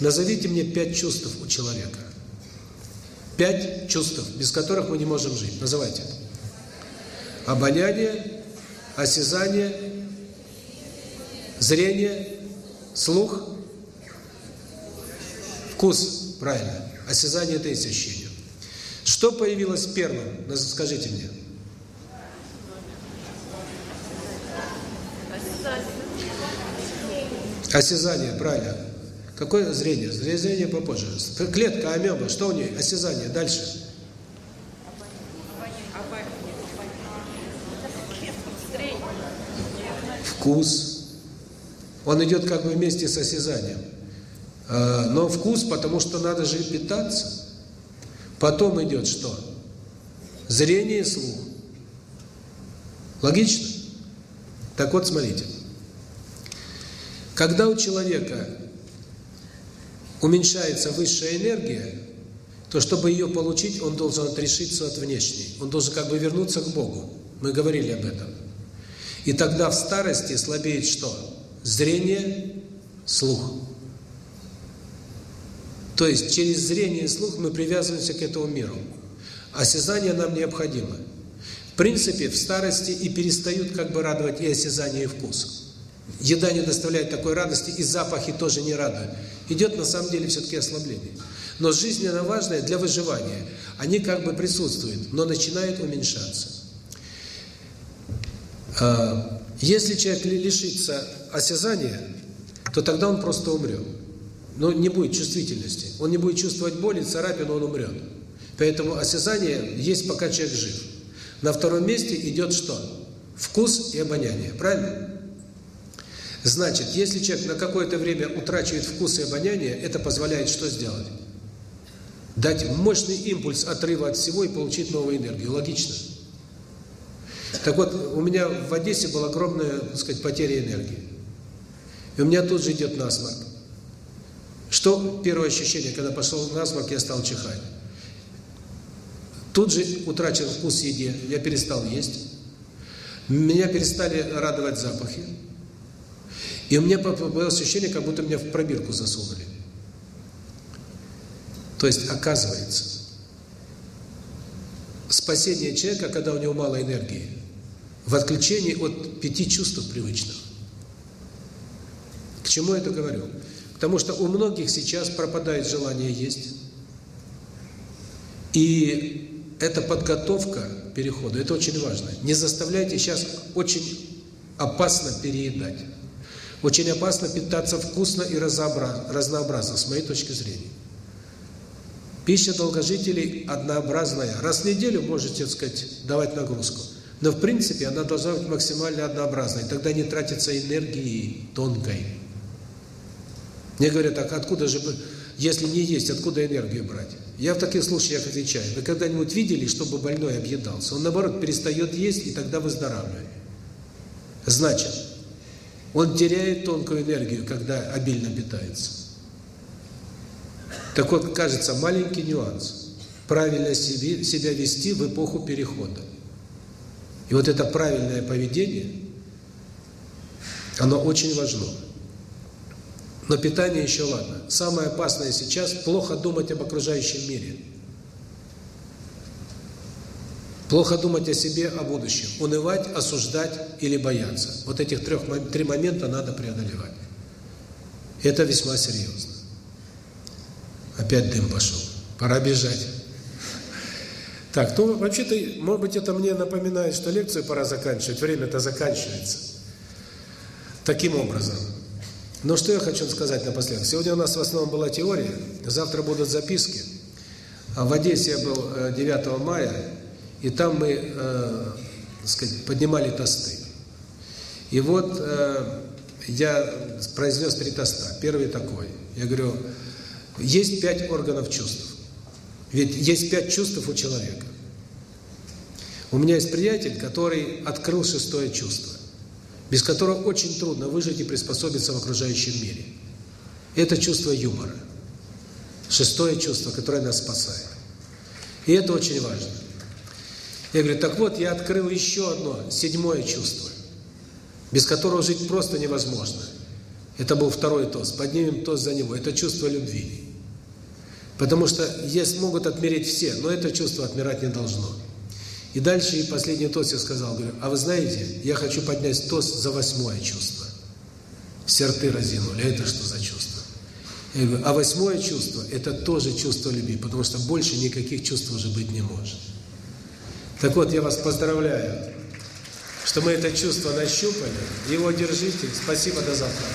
Назовите мне пять чувств у человека. Пять чувств, без которых мы не можем жить. Называйте. Обоняние, осязание, зрение, слух, вкус. Правильно. Осязание – это есть ощущение. Что появилось первым? Скажите мне. Осязание, правильно. Какое зрение? Зрение попозже. Клетка, амеба, что у нее? Осязание. Дальше. Вкус. Он идет как бы вместе с осязанием. А, но вкус, потому что надо же питаться. Потом идет что? Зрение и слух. Логично? Так вот, смотрите. Когда у человека уменьшается высшая энергия, то чтобы ее получить, он должен отрешиться от внешней. Он должен как бы вернуться к Богу. Мы говорили об этом. И тогда в старости слабеет что? Зрение, слух. То есть через зрение и слух мы привязываемся к этому миру. Осязание нам необходимо. В принципе, в старости и перестают как бы радовать и осязание, и вкус. Еда не доставляет такой радости, и запахи тоже не радуют. Идет на самом деле все-таки ослабление. Но жизненно важное для выживания, они как бы присутствуют, но начинают уменьшаться. А, если человек лишится осязания, то тогда он просто умрет. Но не будет чувствительности. Он не будет чувствовать боли, царапину, он умрет. Поэтому осязание есть, пока человек жив. На втором месте идет что? Вкус и обоняние. Правильно? Значит, если человек на какое-то время утрачивает вкус и обоняние, это позволяет что сделать? Дать мощный импульс отрыва от всего и получить новую энергию. Логично? Так вот, у меня в Одессе была огромная, так сказать, потеря энергии. И у меня тут же идет насморк. Что первое ощущение, когда пошел насморк, я стал чихать. Тут же утрачен вкус еде, я перестал есть. Меня перестали радовать запахи. И у меня было ощущение, как будто меня в пробирку засунули. То есть, оказывается, спасение человека, когда у него мало энергии, в отключении от пяти чувств привычных. К чему я это говорю? Потому что у многих сейчас пропадает желание есть. И эта подготовка перехода, это очень важно. Не заставляйте сейчас очень опасно переедать. Очень опасно питаться вкусно и разнообразно, с моей точки зрения. Пища долгожителей однообразная. Раз в неделю можете, так сказать, давать нагрузку. Но в принципе она должна быть максимально однообразной. Тогда не тратится энергии тонкой. Мне говорят, так откуда же, если не есть, откуда энергию брать? Я в таких случаях отвечаю, вы когда-нибудь видели, чтобы больной объедался? Он, наоборот, перестает есть, и тогда выздоравливает. Значит, он теряет тонкую энергию, когда обильно питается. Так вот, кажется, маленький нюанс. Правильно себя вести в эпоху перехода. И вот это правильное поведение, оно очень важно. Но питание еще ладно. Самое опасное сейчас – плохо думать об окружающем мире – Плохо думать о себе, о будущем. Унывать, осуждать или бояться. Вот этих трех, три момента надо преодолевать. Это весьма серьезно. Опять дым пошел. Пора бежать. Так, ну, вообще-то, может быть, это мне напоминает, что лекцию пора заканчивать, время-то заканчивается. Таким образом. Но что я хочу сказать напоследок. Сегодня у нас в основном была теория, завтра будут записки. А в Одессе я был 9 э, мая, и там мы, э, сказать, поднимали тосты. И вот э, я произнес три тоста. Первый такой. Я говорю, есть пять органов чувств. Ведь есть пять чувств у человека. У меня есть приятель, который открыл шестое чувство, без которого очень трудно выжить и приспособиться в окружающем мире. Это чувство юмора. Шестое чувство, которое нас спасает. И это очень важно. Я говорю, так вот, я открыл еще одно, седьмое чувство, без которого жить просто невозможно. Это был второй тост. Поднимем тост за него. Это чувство любви. Потому что есть могут отмереть все, но это чувство отмирать не должно. И дальше, и последний тост я сказал, говорю, а вы знаете, я хочу поднять тост за восьмое чувство. Все рты разинули, а это что за чувство? Я говорю, а восьмое чувство – это тоже чувство любви, потому что больше никаких чувств уже быть не может. Так вот, я вас поздравляю, что мы это чувство нащупали, его держите. Спасибо, до завтра.